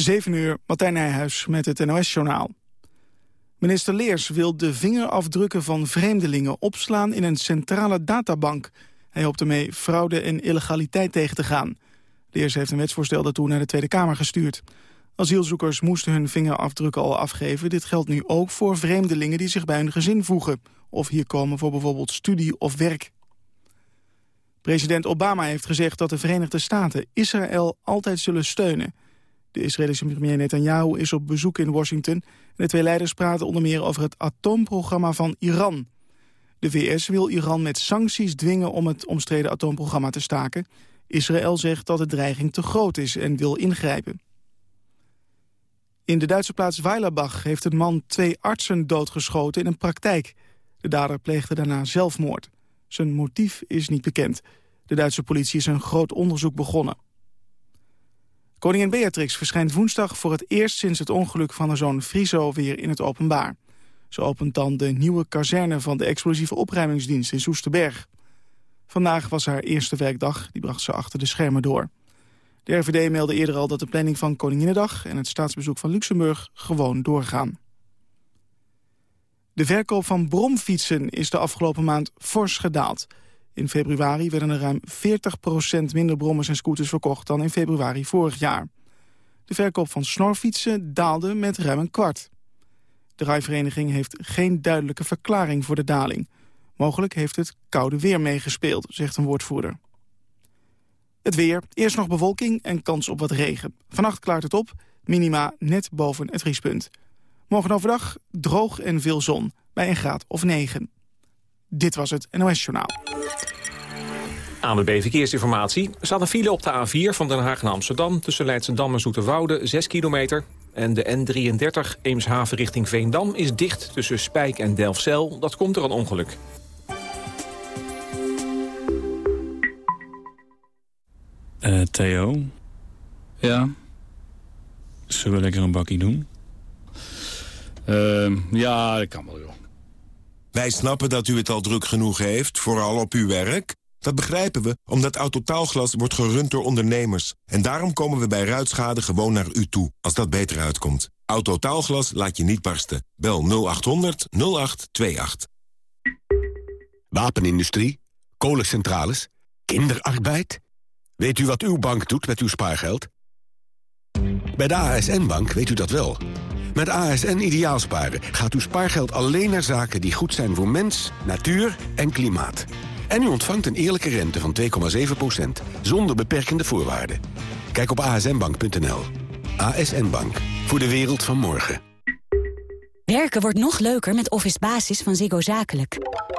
7 uur, Martijn Nijhuis met het NOS-journaal. Minister Leers wil de vingerafdrukken van vreemdelingen opslaan in een centrale databank. Hij hoopt ermee fraude en illegaliteit tegen te gaan. Leers heeft een wetsvoorstel daartoe naar de Tweede Kamer gestuurd. Asielzoekers moesten hun vingerafdrukken al afgeven. Dit geldt nu ook voor vreemdelingen die zich bij hun gezin voegen... of hier komen voor bijvoorbeeld studie of werk. President Obama heeft gezegd dat de Verenigde Staten Israël altijd zullen steunen. De Israëlische premier Netanyahu is op bezoek in Washington... de twee leiders praten onder meer over het atoomprogramma van Iran. De VS wil Iran met sancties dwingen om het omstreden atoomprogramma te staken. Israël zegt dat de dreiging te groot is en wil ingrijpen. In de Duitse plaats Weilerbach heeft een man twee artsen doodgeschoten in een praktijk. De dader pleegde daarna zelfmoord. Zijn motief is niet bekend. De Duitse politie is een groot onderzoek begonnen. Koningin Beatrix verschijnt woensdag voor het eerst sinds het ongeluk van haar zoon Friso weer in het openbaar. Ze opent dan de nieuwe kazerne van de explosieve opruimingsdienst in Soesterberg. Vandaag was haar eerste werkdag, die bracht ze achter de schermen door. De RVD meldde eerder al dat de planning van Koninginnedag en het staatsbezoek van Luxemburg gewoon doorgaan. De verkoop van bromfietsen is de afgelopen maand fors gedaald. In februari werden er ruim 40% minder brommers en scooters verkocht dan in februari vorig jaar. De verkoop van snorfietsen daalde met ruim een kwart. De rijvereniging heeft geen duidelijke verklaring voor de daling. Mogelijk heeft het koude weer meegespeeld, zegt een woordvoerder. Het weer, eerst nog bewolking en kans op wat regen. Vannacht klaart het op, minima net boven het vriespunt. Morgen overdag droog en veel zon, bij een graad of 9. Dit was het NOS Journaal. ANWB Verkeersinformatie. Er staat een file op de A4 van Den Haag naar Amsterdam... tussen Leidschendam en Zoeterwoude, 6 kilometer. En de N33 Eemshaven richting Veendam is dicht tussen Spijk en Delfzijl. Dat komt er een ongeluk. Uh, Theo? Ja? Zullen we lekker een bakkie doen? Uh, ja, dat kan wel, joh. Wij snappen dat u het al druk genoeg heeft, vooral op uw werk. Dat begrijpen we, omdat Autotaalglas wordt gerund door ondernemers. En daarom komen we bij ruitschade gewoon naar u toe, als dat beter uitkomt. Autotaalglas laat je niet barsten. Bel 0800 0828. Wapenindustrie, kolencentrales, kinderarbeid... Weet u wat uw bank doet met uw spaargeld? Bij de ASN-bank weet u dat wel. Met ASN Ideaalsparen gaat uw spaargeld alleen naar zaken die goed zijn voor mens, natuur en klimaat. En u ontvangt een eerlijke rente van 2,7%, zonder beperkende voorwaarden. Kijk op asnbank.nl. ASN Bank, voor de wereld van morgen. Werken wordt nog leuker met Office Basis van Ziggo Zakelijk.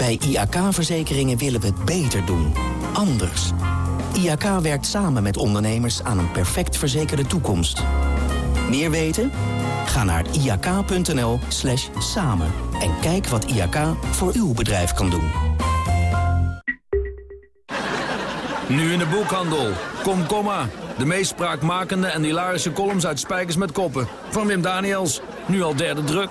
Bij IAK-verzekeringen willen we het beter doen. Anders. IAK werkt samen met ondernemers aan een perfect verzekerde toekomst. Meer weten? Ga naar iak.nl slash samen en kijk wat IAK voor uw bedrijf kan doen. Nu in de boekhandel. Kom, komma. De meest spraakmakende en hilarische columns uit Spijkers met Koppen. Van Wim Daniels. Nu al derde druk.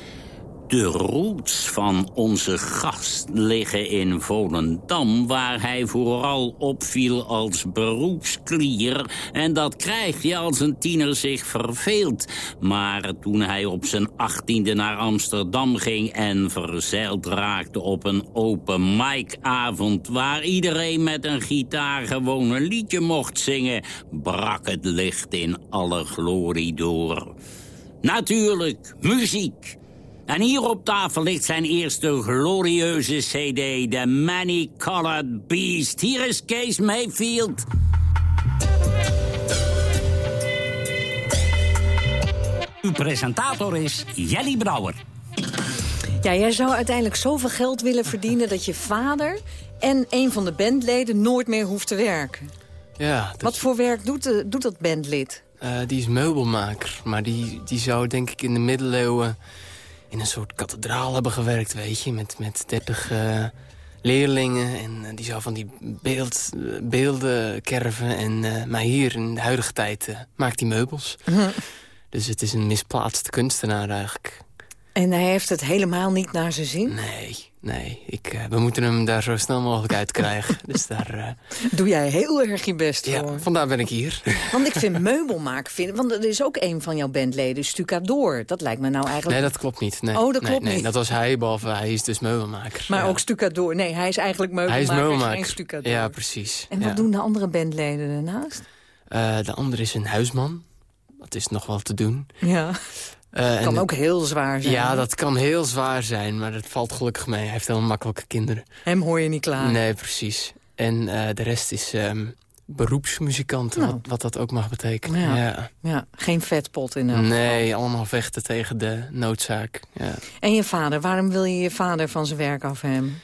De roots van onze gast liggen in Volendam... waar hij vooral opviel als beroepsklier. En dat krijg je als een tiener zich verveelt. Maar toen hij op zijn achttiende naar Amsterdam ging... en verzeild raakte op een open mic-avond... waar iedereen met een gitaar gewoon een liedje mocht zingen... brak het licht in alle glorie door. Natuurlijk, muziek. En hier op tafel ligt zijn eerste glorieuze cd, The Many Colored Beast. Hier is Kees Mayfield. Uw presentator is Jelly Brouwer. Ja, jij zou uiteindelijk zoveel geld willen verdienen... dat je vader en een van de bandleden nooit meer hoeft te werken. Ja, Wat voor werk doet, de, doet dat bandlid? Uh, die is meubelmaker. Maar die, die zou denk ik in de middeleeuwen in een soort kathedraal hebben gewerkt, weet je. Met, met 30 uh, leerlingen. En uh, die zou van die beeld, beelden kerven. En, maar hier in de huidige tijd maakt hij meubels. Dus het is een misplaatste kunstenaar eigenlijk. En hij heeft het helemaal niet naar zijn zin? Nee, nee. Ik, uh, we moeten hem daar zo snel mogelijk uitkrijgen. dus daar... Uh... Doe jij heel erg je best ja, voor. vandaar ben ik hier. Want ik vind meubelmaken... Vind, want er is ook een van jouw bandleden, Stucadoor. Dat lijkt me nou eigenlijk... Nee, dat klopt niet. Nee, oh, dat nee, klopt nee, niet. Dat was hij, behalve hij is dus meubelmaker. Maar ja. ook Stucadoor. Nee, hij is eigenlijk meubelmaker, hij is meubelmaker. geen Stucadoor. Ja, precies. En wat ja. doen de andere bandleden daarnaast? Uh, de andere is een huisman. Dat is nog wel te doen. Ja. Uh, kan ook heel zwaar zijn. Ja, dat kan heel zwaar zijn, maar dat valt gelukkig mee. Hij heeft heel makkelijke kinderen. Hem hoor je niet klaar. Nee, precies. En uh, de rest is um, beroepsmuzikant, nou. wat, wat, dat ook mag betekenen. Ja, ja. ja. geen vetpot in elk Nee, geval. allemaal vechten tegen de noodzaak. Ja. En je vader, waarom wil je je vader van zijn werk af hem?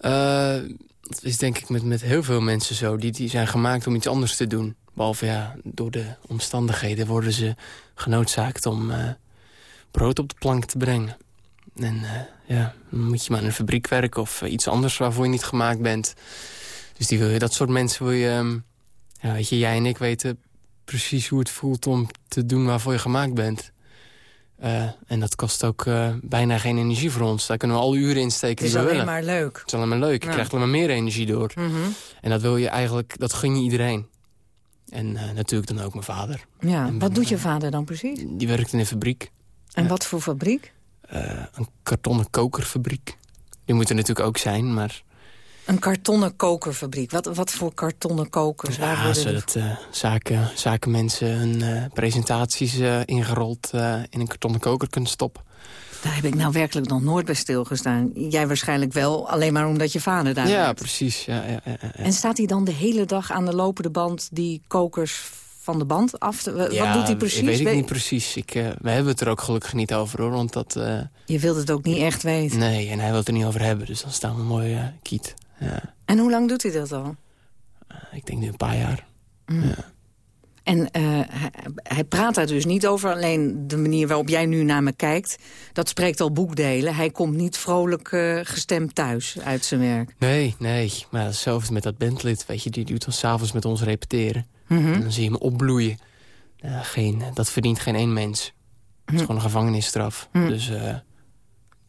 Uh, dat is denk ik met, met heel veel mensen zo. Die, die zijn gemaakt om iets anders te doen. Behalve ja, door de omstandigheden worden ze genoodzaakt om uh, brood op de plank te brengen. En uh, ja, dan moet je maar in een fabriek werken of uh, iets anders waarvoor je niet gemaakt bent. Dus die wil je, dat soort mensen wil je... Um, ja, weet je, jij en ik weten precies hoe het voelt om te doen waarvoor je gemaakt bent. Uh, en dat kost ook uh, bijna geen energie voor ons. Daar kunnen we al uren in steken Het is alleen willen. maar leuk. Het is alleen maar leuk. Je Ja. krijgt alleen maar meer energie door. Mm -hmm. En dat wil je eigenlijk, dat gun je iedereen. En uh, natuurlijk dan ook mijn vader. Ja, en wat doet je vader dan precies? Die werkt in een fabriek. En ja. wat voor fabriek? een kartonnen kokerfabriek. Die moet er natuurlijk ook zijn, maar... Een kartonnen kokerfabriek. Wat, wat voor kartonnen kokers? Waar Ja, worden zodat uh, zaken, zakenmensen hun presentaties ingerold in een kartonnen koker kunnen stoppen. Daar heb ik nou werkelijk nog nooit bij stilgestaan. Jij waarschijnlijk wel, alleen maar omdat je vader daar Ja, precies. Ja, ja. En staat hij dan de hele dag aan de lopende band die kokers van de band af te... Wat Ja, doet hij precies? Weet ik Weet- niet precies. Ik, uh, we hebben het er ook gelukkig niet over, hoor. Want dat... Uh, Je wilt het ook niet echt weten. nee, en hij wil het er niet over hebben. Dus dan staan we mooi uh, kiet. Ja. En hoe lang doet hij dat al? ik denk nu een paar jaar. Mm. Ja. En eh, hij, hij praat daar dus niet over. Alleen de manier waarop jij nu naar me kijkt... dat spreekt al boekdelen. Hij komt niet vrolijk eh, gestemd thuis uit zijn werk. Nee, nee. Maar hetzelfde met dat bandlid. Weet je, die doet dan s'avonds met ons repeteren. Mhm. En dan zie je hem opbloeien. Geen, dat verdient geen één mens. Het is gewoon een gevangenisstraf. Mhm. Dus eh,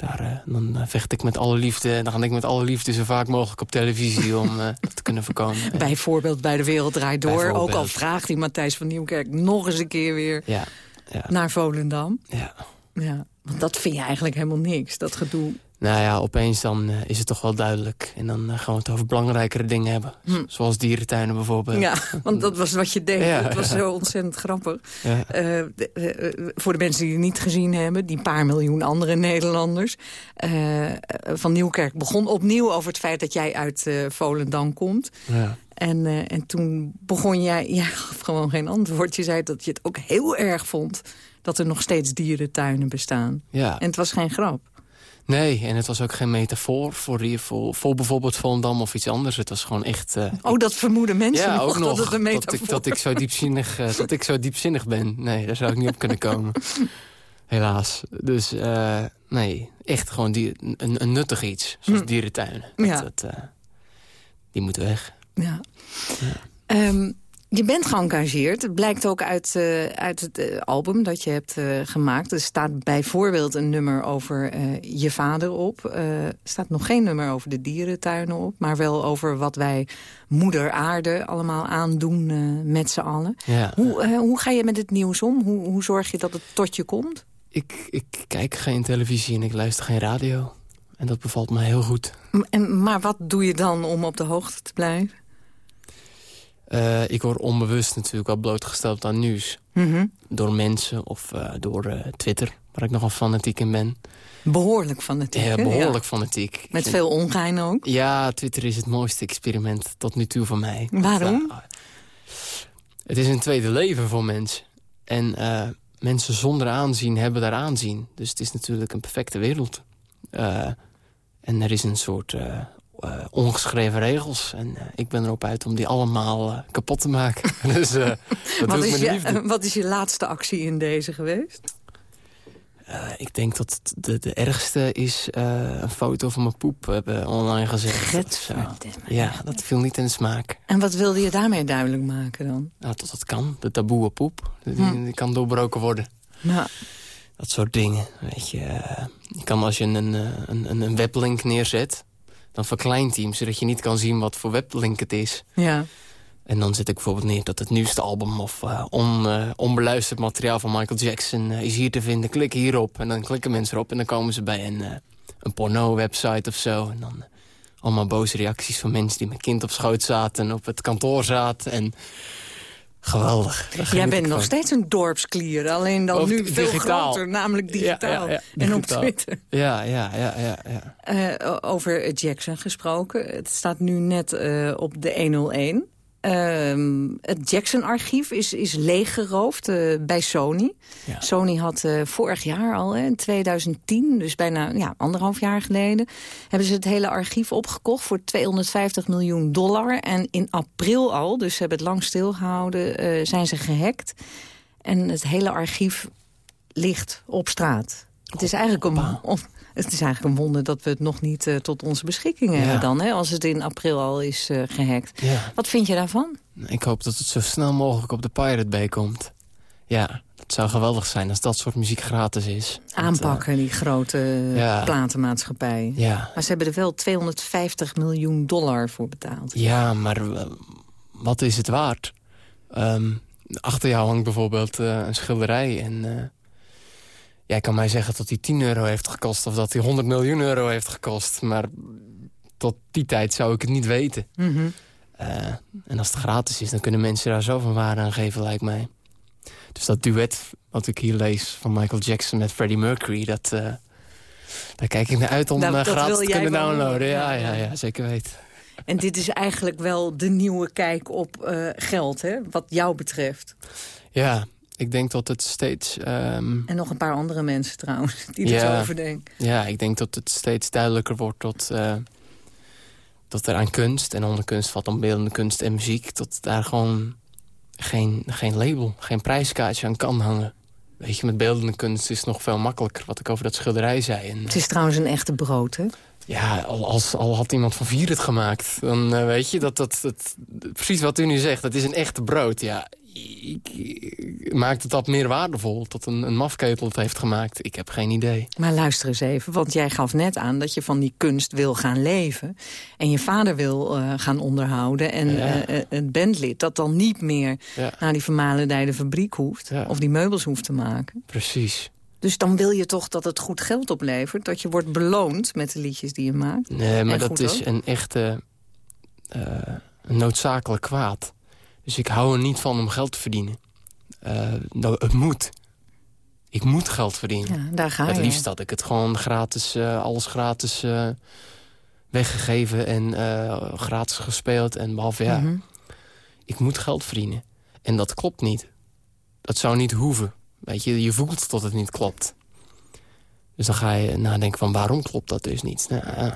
daar, eh, dan eh, vecht ik met alle liefde. Dan ga ik met alle liefde zo vaak mogelijk op televisie... om eh, dat te kunnen voorkomen. Bijvoorbeeld bij De Wereld Draait Door. Ook al vraagt die Matthijs van Nieuwkerk nog eens een keer weer Ja, ja, naar Volendam. ja. Ja, want dat vind je eigenlijk helemaal niks, dat gedoe. Nou ja, opeens dan eh, is het toch wel duidelijk. En dan eh, gaan we het over belangrijkere dingen hebben. Hm. Zoals dierentuinen bijvoorbeeld. Ja, want dat was wat je deed. Ja, dat was ja. zo ontzettend grappig. Ja. Eh, de- voor de mensen die het niet gezien hebben... die paar miljoen andere Nederlanders... Van Nieuwkerk begon opnieuw over het feit dat jij uit Volendam komt. Ja. En, en toen begon jij... Jij gaf gewoon geen antwoord. Je zei dat je het ook heel erg vond... dat er nog steeds dierentuinen bestaan. Ja. En het was geen grap. Nee, en het was ook geen metafoor voor, voor, voor bijvoorbeeld Volendam of iets anders. Het was gewoon echt... eh, Oh, dat vermoeden mensen ja, nog, ook nog dat het een dat metafoor ik, dat, ik zo diepzinnig, eh, dat ik zo diepzinnig ben. Nee, daar zou ik niet op kunnen komen. Helaas. Dus eh, nee, echt gewoon die, een, een nuttig iets. Zoals Hm. dierentuinen. Dat, Ja. dat, die moeten weg. Ja. Ehm, Je bent geëngageerd. Het blijkt ook uit, uh, uit het uh, album dat je hebt uh, gemaakt. Er staat bijvoorbeeld een nummer over je vader op. Er staat nog geen nummer over de dierentuinen op. Maar wel over wat wij moeder aarde allemaal aandoen met z'n allen. Ja. Hoe, hoe ga je met het nieuws om? Hoe, hoe zorg je dat het tot je komt? Ik, ik kijk geen televisie en ik luister geen radio. En dat bevalt me heel goed. En, maar wat doe je dan om op de hoogte te blijven? Uh, ik word onbewust natuurlijk wel blootgesteld aan nieuws. Mm -hmm. Door mensen of uh, door uh, Twitter, waar ik nogal fanatiek in ben. Behoorlijk fanatiek, Ja, behoorlijk ja. fanatiek. Met veel ongein ook? Ja, Twitter is het mooiste experiment tot nu toe voor mij. Waarom? Want, het is een tweede leven voor mensen. En mensen zonder aanzien hebben daar aanzien. Dus het is natuurlijk een perfecte wereld. en er is een soort uh, ongeschreven regels. En uh, ik ben erop uit om die allemaal uh, kapot te maken. dus, dat wat, is je, wat is je laatste actie in deze geweest? ik denk dat de, de ergste is een foto van mijn poep hebben online gezet. Ja, dat viel niet in de smaak. En wat wilde je daarmee duidelijk maken dan? Nou, dat dat kan. De taboe poep. Die, Hm. die kan doorbroken worden. Nou, Dat soort dingen. Weet je, je kan als je een, een, een, een weblink neerzet dan verkleint hij hem, zodat je niet kan zien wat voor weblink het is. ja. En dan zet ik bijvoorbeeld neer dat het nieuwste album... of uh, on, uh, onbeluisterd materiaal van Michael Jackson uh, is hier te vinden. Klik hierop en dan klikken mensen erop... en dan komen ze bij een, een porno-website of zo. En dan allemaal boze reacties van mensen die met kind op schoot zaten... en op het kantoor zaten en... Geweldig. Jij bent nog steeds een dorpsklier, alleen dan Of nu veel digitaal. groter, namelijk digitaal. Ja, ja, ja, En op. Twitter. Ja, ja, ja, ja. ja. Uh, over Jackson gesproken. Het staat nu net uh, op de 101. Uh, het Jackson-archief is, is leeggeroofd uh, bij Sony. Ja. Sony had uh, vorig jaar al, in 2010, dus bijna ja, anderhalf jaar geleden... hebben ze het hele archief opgekocht voor 250 miljoen dollar. En in april al, dus ze hebben het lang stilgehouden, uh, zijn ze gehackt. En het hele archief ligt op straat. Het is eigenlijk een... Het is eigenlijk een wonder dat we het nog niet uh, tot onze beschikking Ja. hebben dan, hè, als het in april al is uh, gehackt. Ja. Wat vind je daarvan? Ik hoop dat het zo snel mogelijk op de Pirate Bay komt. Ja, het zou geweldig zijn als dat soort muziek gratis is. Aanpakken, die grote ja. platenmaatschappij. Ja. Maar ze hebben er wel 250 miljoen dollar voor betaald. Ja, maar wat is het waard? Um, achter jou hangt bijvoorbeeld uh, een schilderij en... Uh, Jij kan mij zeggen dat die 10 euro heeft gekost... of dat die 100 miljoen euro heeft gekost. Maar tot die tijd zou ik het niet weten. Mm -hmm. uh, en als het gratis is, dan kunnen mensen daar zo van waarde aan geven, lijkt mij. Dus dat duet wat ik hier lees van Michael Jackson met Freddie Mercury... dat, uh, daar kijk ik naar uit om uh, dat gratis te kunnen downloaden. Ja, ja, ja, zeker weten. En dit is eigenlijk wel de nieuwe kijk op uh, geld, hè? wat jou betreft. Ja, ik denk dat het steeds... Um... En nog een paar andere mensen trouwens, die ja, er zo over denken. Ja, ik denk dat het steeds duidelijker wordt dat, uh, dat er aan kunst... en onder kunst valt dan beeldende kunst en muziek... dat daar gewoon geen, geen label, geen prijskaartje aan kan hangen. Weet je, met beeldende kunst is het nog veel makkelijker. Wat ik over dat schilderij zei. En, het is trouwens een echte brood, hè? Ja, al, als, al had iemand van vier het gemaakt. Dan uh, weet je, dat, dat, dat, precies wat u nu zegt. Dat is een echte brood, ja. Maakt het dat meer waardevol dat een, een mafketel het heeft gemaakt? Ik heb geen idee. Maar luister eens even, want jij gaf net aan dat je van die kunst wil gaan leven. En je vader wil uh, gaan onderhouden. En ja. uh, een bandlid dat dan niet meer ja. naar die vermalendijde fabriek hoeft. Ja. Of die meubels hoeft te maken. Precies. Dus dan wil je toch dat het goed geld oplevert? Dat je wordt beloond met de liedjes die je maakt? Nee, maar dat is een echte uh, noodzakelijk kwaad. Dus ik hou er niet van om geld te verdienen. Uh, nou, het moet. Ik moet geld verdienen. Ja, daar ga het je. liefst had ik het gewoon gratis, uh, alles gratis uh, weggegeven en gratis gespeeld. En behalve, ja, Mhm. mm -hmm. ik moet geld verdienen. En dat klopt niet. Dat zou niet hoeven. Weet je, je voelt dat het niet klopt. Dus dan ga je nadenken van waarom klopt dat dus niet. Nou,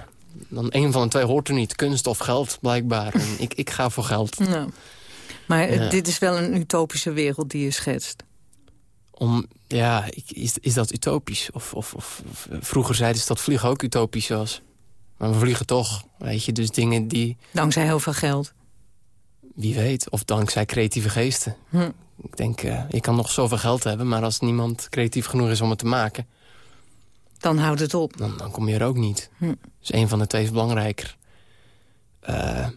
dan een van de twee hoort er niet. Kunst of geld, blijkbaar. En ik, ik ga voor geld. Nou. Maar ja. dit is wel een utopische wereld die je schetst. Om, ja, is, is dat utopisch? Of, of, of, of vroeger zeiden ze dat vliegen ook utopisch was. Maar we vliegen toch, weet je. Dus dingen die... Dankzij heel veel geld. wie weet. Of dankzij creatieve geesten. Hm. Ik denk, eh, je kan nog zoveel geld hebben... maar als niemand creatief genoeg is om het te maken... Dan houdt het op. Dan, dan kom je er ook niet. Hm. Dus een van de twee is belangrijker. Eh,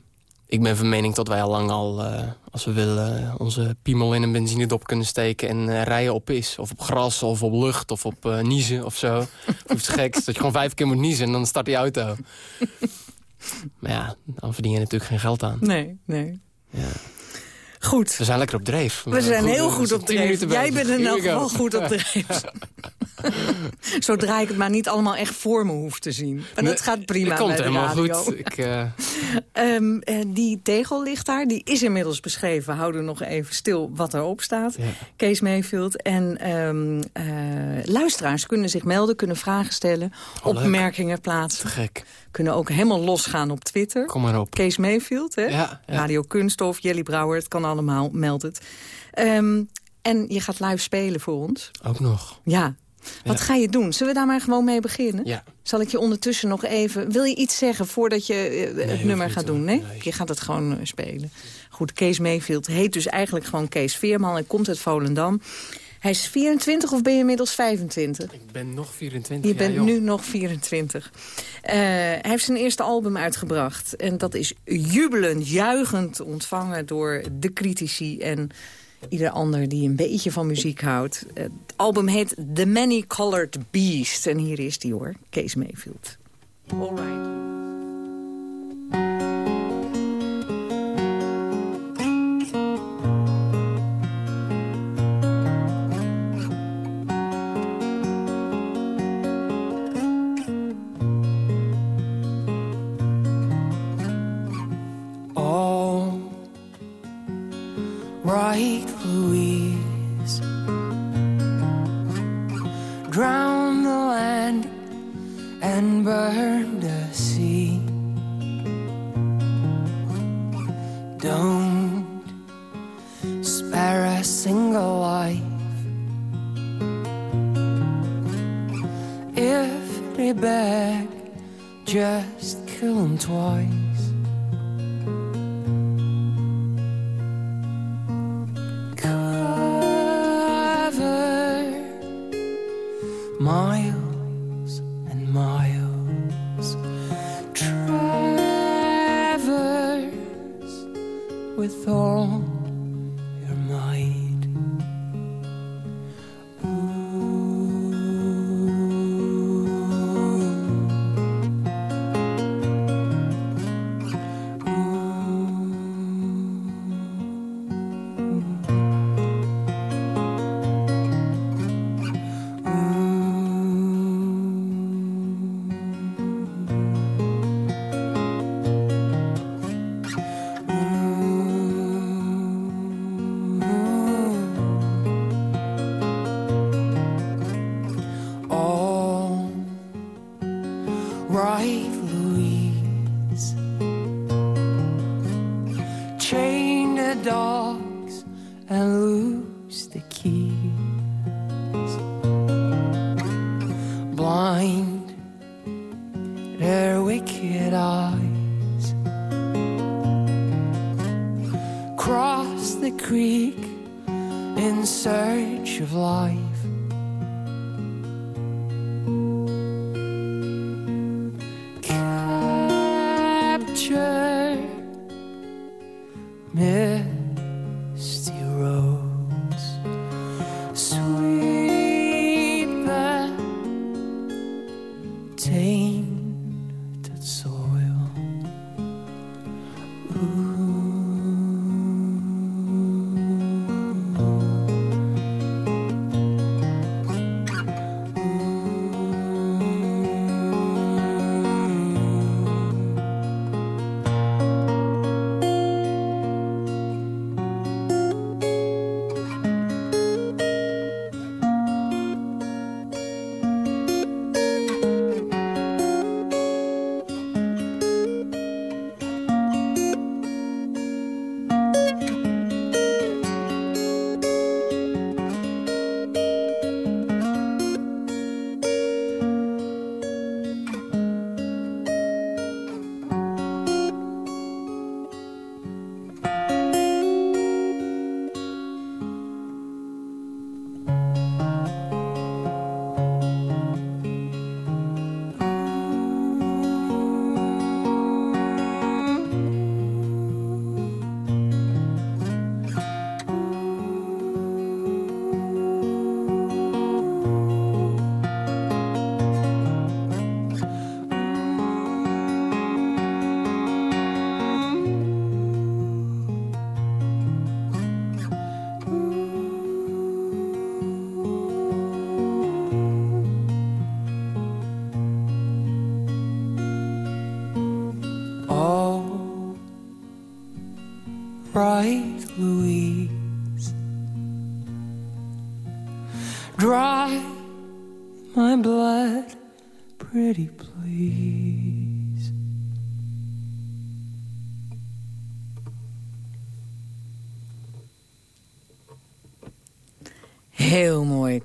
ik ben van mening dat wij al lang al, eh, als we willen... onze piemel in een benzinedop kunnen steken en eh, rijden op is. Of op gras, of op lucht, of op eh, niezen of zo. of iets geks, dat je gewoon vijf keer moet niezen en dan start die auto. maar ja, dan verdien je natuurlijk geen geld aan. Nee, nee. Ja. Goed. We zijn lekker op dreef. We zijn heel goed op dreef. Jij bent go. geval goed op dreef. Zodra ik het maar niet allemaal echt voor me hoef te zien. En dat gaat prima dat komt bij de helemaal radio. goed. Ik, eh, Ehm, eh, die tegel ligt daar, die is inmiddels beschreven. We houden nog even stil wat erop staat. Kees Mayfield. En ehm, eh, luisteraars kunnen zich melden, kunnen vragen stellen... Oh, opmerkingen plaatsen. Te gek. Kunnen ook helemaal losgaan op Twitter. Kom maar op. Kees Mayfield, hè? Ja, ja. Radio Kunststof, Jelly Brouwer, het kan allemaal, meld het. Ehm, en je gaat live spelen voor ons. Ook nog. Ja. Wat ga je doen? Zullen we daar maar gewoon mee beginnen? Ja. Zal ik je ondertussen nog even... Wil je iets zeggen voordat je eh, het nummer gaat doen? Nee? Je gaat het gewoon eh, spelen. Goed, Kees Mayfield heet dus eigenlijk gewoon Kees Veerman... en komt uit Volendam. Hij is 24 of ben je inmiddels 25? Ik ben nog 24 Je bent nu nog 24. Eh, hij heeft zijn eerste album uitgebracht. En dat is jubelend, juichend ontvangen door de critici... en ieder ander die een beetje van muziek houdt. Het album heet The Many Colored Beast. En hier is die hoor, Kees Mayfield. All right. Right, Louise. Drown the land and burn the sea. Don't spare a single life. If they beg, just kill them twice.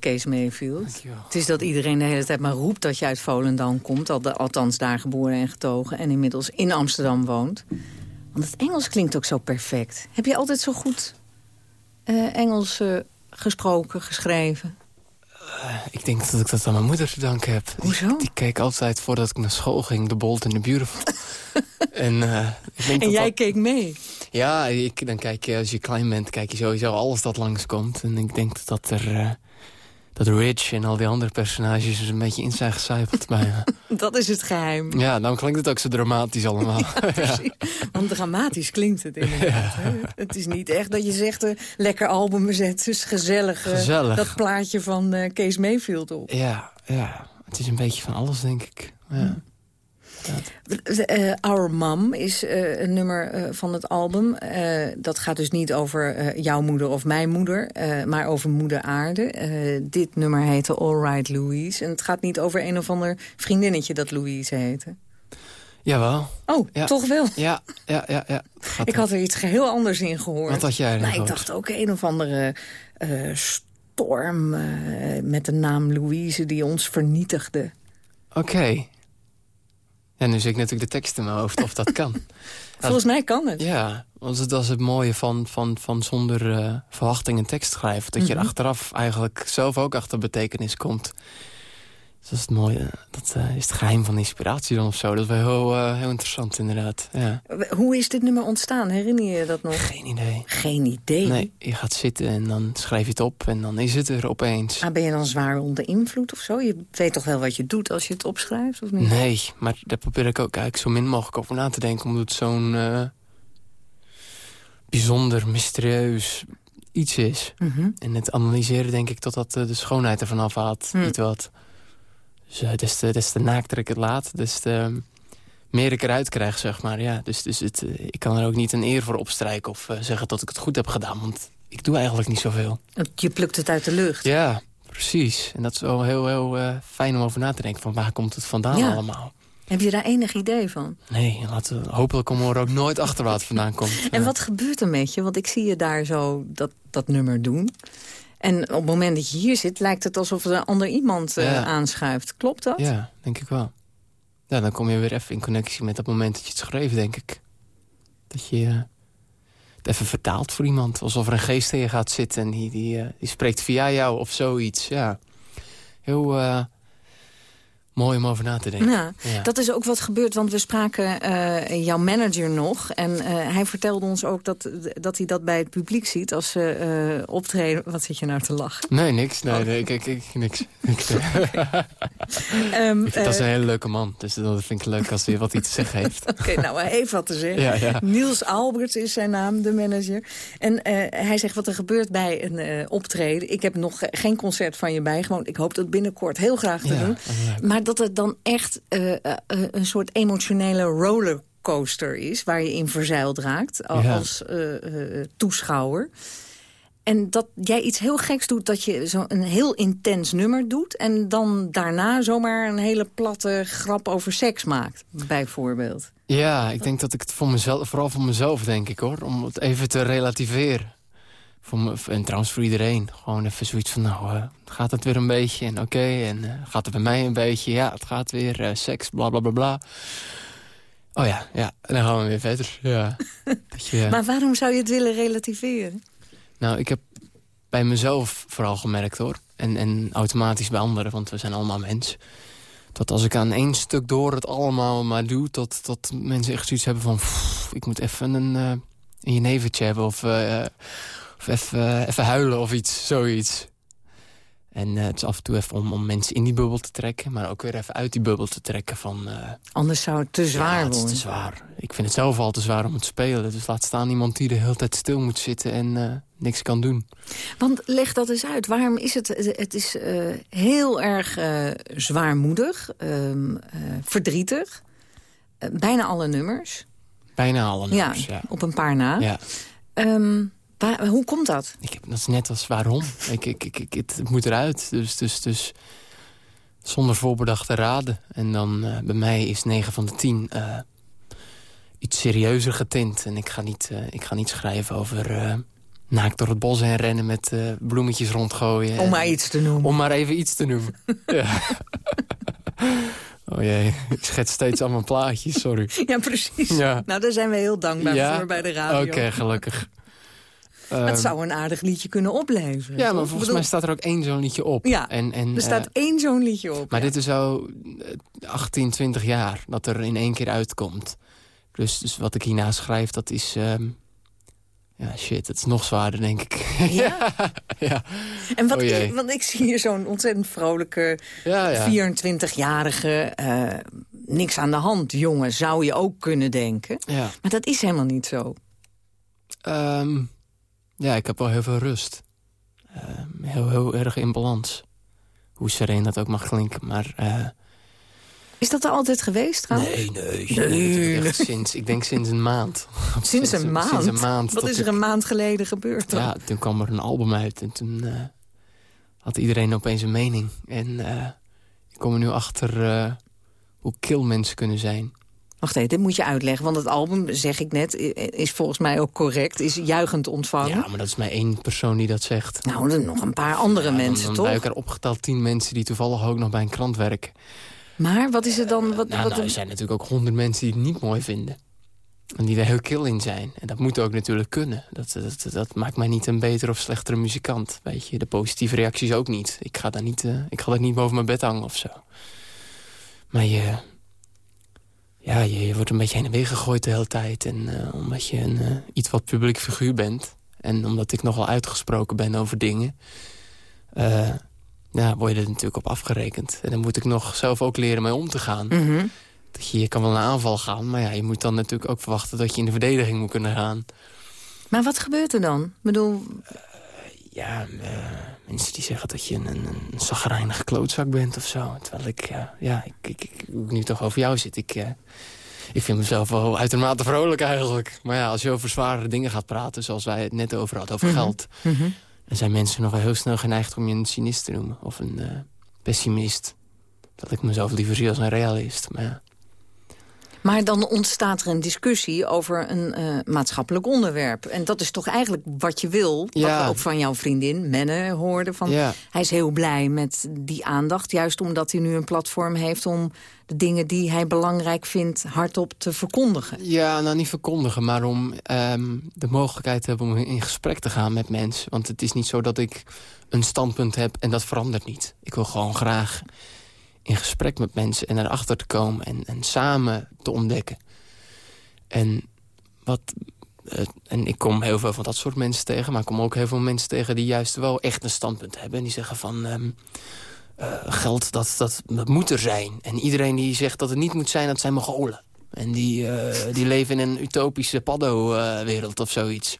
Kees Mayfield. Het is dat iedereen de hele tijd maar roept dat je uit Volendam komt. Al althans daar geboren en getogen. En inmiddels in Amsterdam woont. Want het Engels klinkt ook zo perfect. Heb je altijd zo goed eh, Engels eh, gesproken, geschreven? Eh, ik denk dat ik dat aan mijn moeder te danken heb. Hoezo? Die, die keek altijd voordat ik naar school ging, The Bold and the Beautiful. en ik denk En dat jij dat- keek mee. Ja, ik, dan kijk je, als je klein bent, kijk je sowieso alles dat langskomt. En ik denk dat er... eh, dat Rich en al die andere personages er een beetje in zijn gecijpeld bij me. Dat is het geheim. Ja, dan klinkt het ook zo dramatisch allemaal. ja, Want dramatisch klinkt het inderdaad. Het is niet echt dat je zegt, eh, lekker album zet, dus gezellig. eh, Gezellig. Dat plaatje van eh, Kees Mayfield op. ja, ja, het is een beetje van alles, denk ik. Ja. Eh, Our Mom is eh, een nummer eh, van het album. Dat gaat dus niet over jouw moeder of mijn moeder, maar over moeder aarde. Dit nummer heette All Right Louise. En het gaat niet over een of ander vriendinnetje dat Louise heette. Jawel. Oh, Ja. toch wel? Ja, ja, ja. ja. Ik had er iets geheel anders in gehoord. Wat had jij Nou, ik dacht ook een of andere storm met de naam Louise die ons vernietigde. Oké. Ja, nu zit ik natuurlijk de tekst in mijn hoofd of dat kan. Volgens mij kan het. Ja, want dat is het mooie van, van, van zonder eh, verwachting een tekst schrijven. Dat je er Mhm. achteraf eigenlijk zelf ook achter betekenis komt. Dus dat is het mooie. Dat eh, is het geheim van inspiratie dan of zo. Dat is wel heel, eh, heel interessant inderdaad. Ja. Hoe is dit nummer ontstaan? Herinner je je dat nog? Geen idee. Geen idee? Nee, je gaat zitten en dan schrijf je het op en dan is het er opeens. Ah, ben je dan zwaar onder invloed of zo? Je weet toch wel wat je doet als je het opschrijft, of niet? Nee, maar daar probeer ik ook eigenlijk zo min mogelijk over na te denken. Omdat het zo'n eh, bijzonder, mysterieus iets is. Mhm. En het analyseren denk ik totdat eh, de schoonheid ervan afhaalt. Hm. Niet wat. Dus eh, des, te, des te naakter ik het laat, des te ehm, meer ik eruit krijg, zeg maar. Ja, dus dus het, eh, ik kan er ook niet een eer voor opstrijken of eh, zeggen dat ik het goed heb gedaan. Want ik doe eigenlijk niet zoveel. Je plukt het uit de lucht. Ja, precies. En dat is wel heel, heel fijn om over na te denken. Van waar komt het vandaan Ja. allemaal? Heb je daar enig idee van? Nee, laten we, hopelijk komen we er ook nooit achter waar het vandaan komt. En wat gebeurt er met je? Want ik zie je daar zo dat, dat nummer doen. En op het moment dat je hier zit, lijkt het alsof er een ander iemand Ja. aanschuift. Klopt dat? Ja, denk ik wel. Ja, dan kom je weer even in connectie met dat moment dat je het schreef, denk ik. Dat je eh, het even vertaalt voor iemand. Alsof er een geest in je gaat zitten en die, die, eh, die spreekt via jou of zoiets. Ja. Heel mooi om over na te denken. Ja, dat is ook wat gebeurt, want we spraken eh, jouw manager nog. En eh, hij vertelde ons ook dat, dat hij dat bij het publiek ziet als ze eh, optreden. Wat zit je nou te lachen? Nee, niks. Nee, nee, ik, ik, ik- niks. Ehm, ik dat is een hele leuke man. Dus dat vind ik leuk als hij wat iets te zeggen heeft. Oké, nou, hij heeft wat te zeggen. Ja, ja. Niels Alberts is zijn naam, de manager. En hij zegt wat er gebeurt bij een optreden. Ik heb nog geen concert van je bijgewoond. Ik hoop dat binnenkort heel graag te doen. Maar dat het dan echt eh, eh, eh, een soort emotionele rollercoaster is... waar je in verzeild raakt Ja. als toeschouwer. En dat jij iets heel geks doet, dat je zo'n heel intens nummer doet... en dan daarna zomaar een hele platte grap over seks maakt, bijvoorbeeld. Ja, ik denk dat ik het voor mezelf, vooral voor mezelf denk ik hoor. Om het even te relativeren. Voor me, en trouwens voor iedereen. Gewoon even zoiets van, nou, eh, gaat het weer een beetje? En oké, en eh, gaat het bij mij een beetje? Ja, het gaat weer, eh, seks, bla bla bla bla. Oh ja, ja, en dan gaan we weer verder. Ja. Dat je, Maar waarom zou je het willen relativeren? Nou, ik heb bij mezelf vooral gemerkt hoor. En, en automatisch bij anderen, want we zijn allemaal mens. Dat als ik aan één stuk door het allemaal maar doe... dat, dat mensen echt zoiets hebben van... "Pff, ik moet even een, eh een jenevertje hebben of, eh, of even, even huilen of iets, zoiets. En eh, het is af en toe even om, om mensen in die bubbel te trekken... maar ook weer even uit die bubbel te trekken van... eh, Anders zou het te zwaar ja, het is worden. te zwaar. Ik vind het zelf al te zwaar om het te spelen. Dus laat staan iemand die de hele tijd stil moet zitten en eh, niks kan doen. Want leg dat eens uit. Waarom is het... Het is heel erg zwaarmoedig, ehm, eh, verdrietig. Bijna alle nummers. Bijna alle nummers, ja. op een paar na. Ja. Ehm, waar- hoe komt dat? Ik heb, dat is net als waarom. ik, ik, ik, ik- het, het moet eruit. Dus, dus, dus zonder voorbedachte raden. En dan eh, bij mij is 9 van de 10 eh, iets serieuzer getint. En ik ga niet, eh, ik ga niet schrijven over naakt door het bos heen rennen met bloemetjes rondgooien. Om maar iets te noemen. Om maar even iets te noemen. Oh jee, ik schets steeds allemaal plaatjes, sorry. Ja, precies. Ja. Nou, daar zijn we heel dankbaar Ja? voor bij de radio. Oké, gelukkig. Het Ehm, zou een aaardig liedje kunnen opleveren. Ja, maar volgens bedoel, mij staat er ook één zo'n liedje op. Ja, en, en, er staat eh, één zo'n liedje op. Maar ja. dit is zo eh, 18, 20 jaar dat er in één keer uitkomt. Dus, dus wat ik hierna schrijf, dat is... ehm, ja, shit, het is nog zwaarder, denk ik. Ja? ja. En wat Oh ik, want ik zie hier zo'n ontzettend vrolijke Ja, ja. 24-jarige... eh, niks aan de hand, jongen, zou je ook kunnen denken. Ja. Maar dat is helemaal niet zo. Ehm, ja, ik heb wel heel veel rust. Ehm, heel, heel erg in balans. Hoe sereen dat ook mag klinken, maar... eh, Is dat er altijd geweest trouwens? Nee, nee. Nee. sinds, ik denk sinds een maand. Sinds een maand? Sinds een maand. Wat is er ik- een maand geleden gebeurd dan? Ja, toen kwam er een album uit en toen eh, had iedereen opeens een mening. En eh, ik kom er nu achter eh, hoe kil mensen kunnen zijn. Wacht even, dit moet je uitleggen. Want het album, zeg ik net, is volgens mij ook correct. Is juichend ontvangen. Ja, maar dat is maar één persoon die dat zegt. Nou, er nog een paar andere Ja, dan- mensen, dan toch? bij elkaar opgeteld tien mensen die toevallig ook nog bij een krant werken. Maar wat is het dan? Wat, Nou, wat nou, er zijn natuurlijk ook honderd mensen die het niet mooi vinden. En die er heel kil in zijn. En dat moet ook natuurlijk kunnen. Dat, dat, dat maakt mij niet een betere of slechtere muzikant. Weet je, de positieve reacties ook niet. Ik ga daar niet, eh, ik ga daar niet boven mijn bed hangen of zo. Maar je, ja, je, je wordt een beetje heen en weer gegooid de hele tijd. En eh, omdat je een eh, iets wat publiek figuur bent. En omdat ik nogal uitgesproken ben over dingen. eh, ja, word je er natuurlijk op afgerekend. En dan moet ik nog zelf ook leren mee om te gaan. Mhm. Dat je, je kan wel naar aanval gaan, maar ja, je moet dan natuurlijk ook verwachten... dat je in de verdediging moet kunnen gaan. Maar wat gebeurt er dan? Ik bedoel, Ja, mensen die zeggen dat je een, een, klootzak bent of zo. Terwijl ik, ja, ja ik, ik, ik nu toch over jou zit, ik, eh, ik vind mezelf wel uitermate vrolijk eigenlijk. Maar ja, als je over zware dingen gaat praten, zoals wij het net over hadden, over Mhm. geld... Mhm. dan zijn mensen nog wel heel snel geneigd om je een cynist te noemen. Of een eh, pessimist. Dat ik mezelf liever zie als een realist. Maar ja. Maar dan ontstaat er een discussie over een eh, maatschappelijk onderwerp. En dat is toch eigenlijk wat je wil. Wat Ja. we ook van jouw vriendin Menne hoorden. Van, Ja. Hij is heel blij met die aandacht. Juist omdat hij nu een platform heeft om de dingen die hij belangrijk vindt... hardop te verkondigen. Ja, nou niet verkondigen, maar om ehm, de mogelijkheid te hebben om in gesprek te gaan met mensen. Want het is niet zo dat ik een standpunt heb en dat verandert niet. Ik wil gewoon graag in gesprek met mensen en erachter te komen en, en samen te ontdekken. En, wat, eh, en ik kom heel veel van dat soort mensen tegen, maar ik kom ook heel veel mensen tegen die juist wel echt een standpunt hebben. En die zeggen van... ehm, eh, geld, dat, dat, moet er zijn. En iedereen die zegt dat het niet moet zijn, dat zijn Mongolen. En die, eh, die leven in een utopische paddo-wereld of zoiets.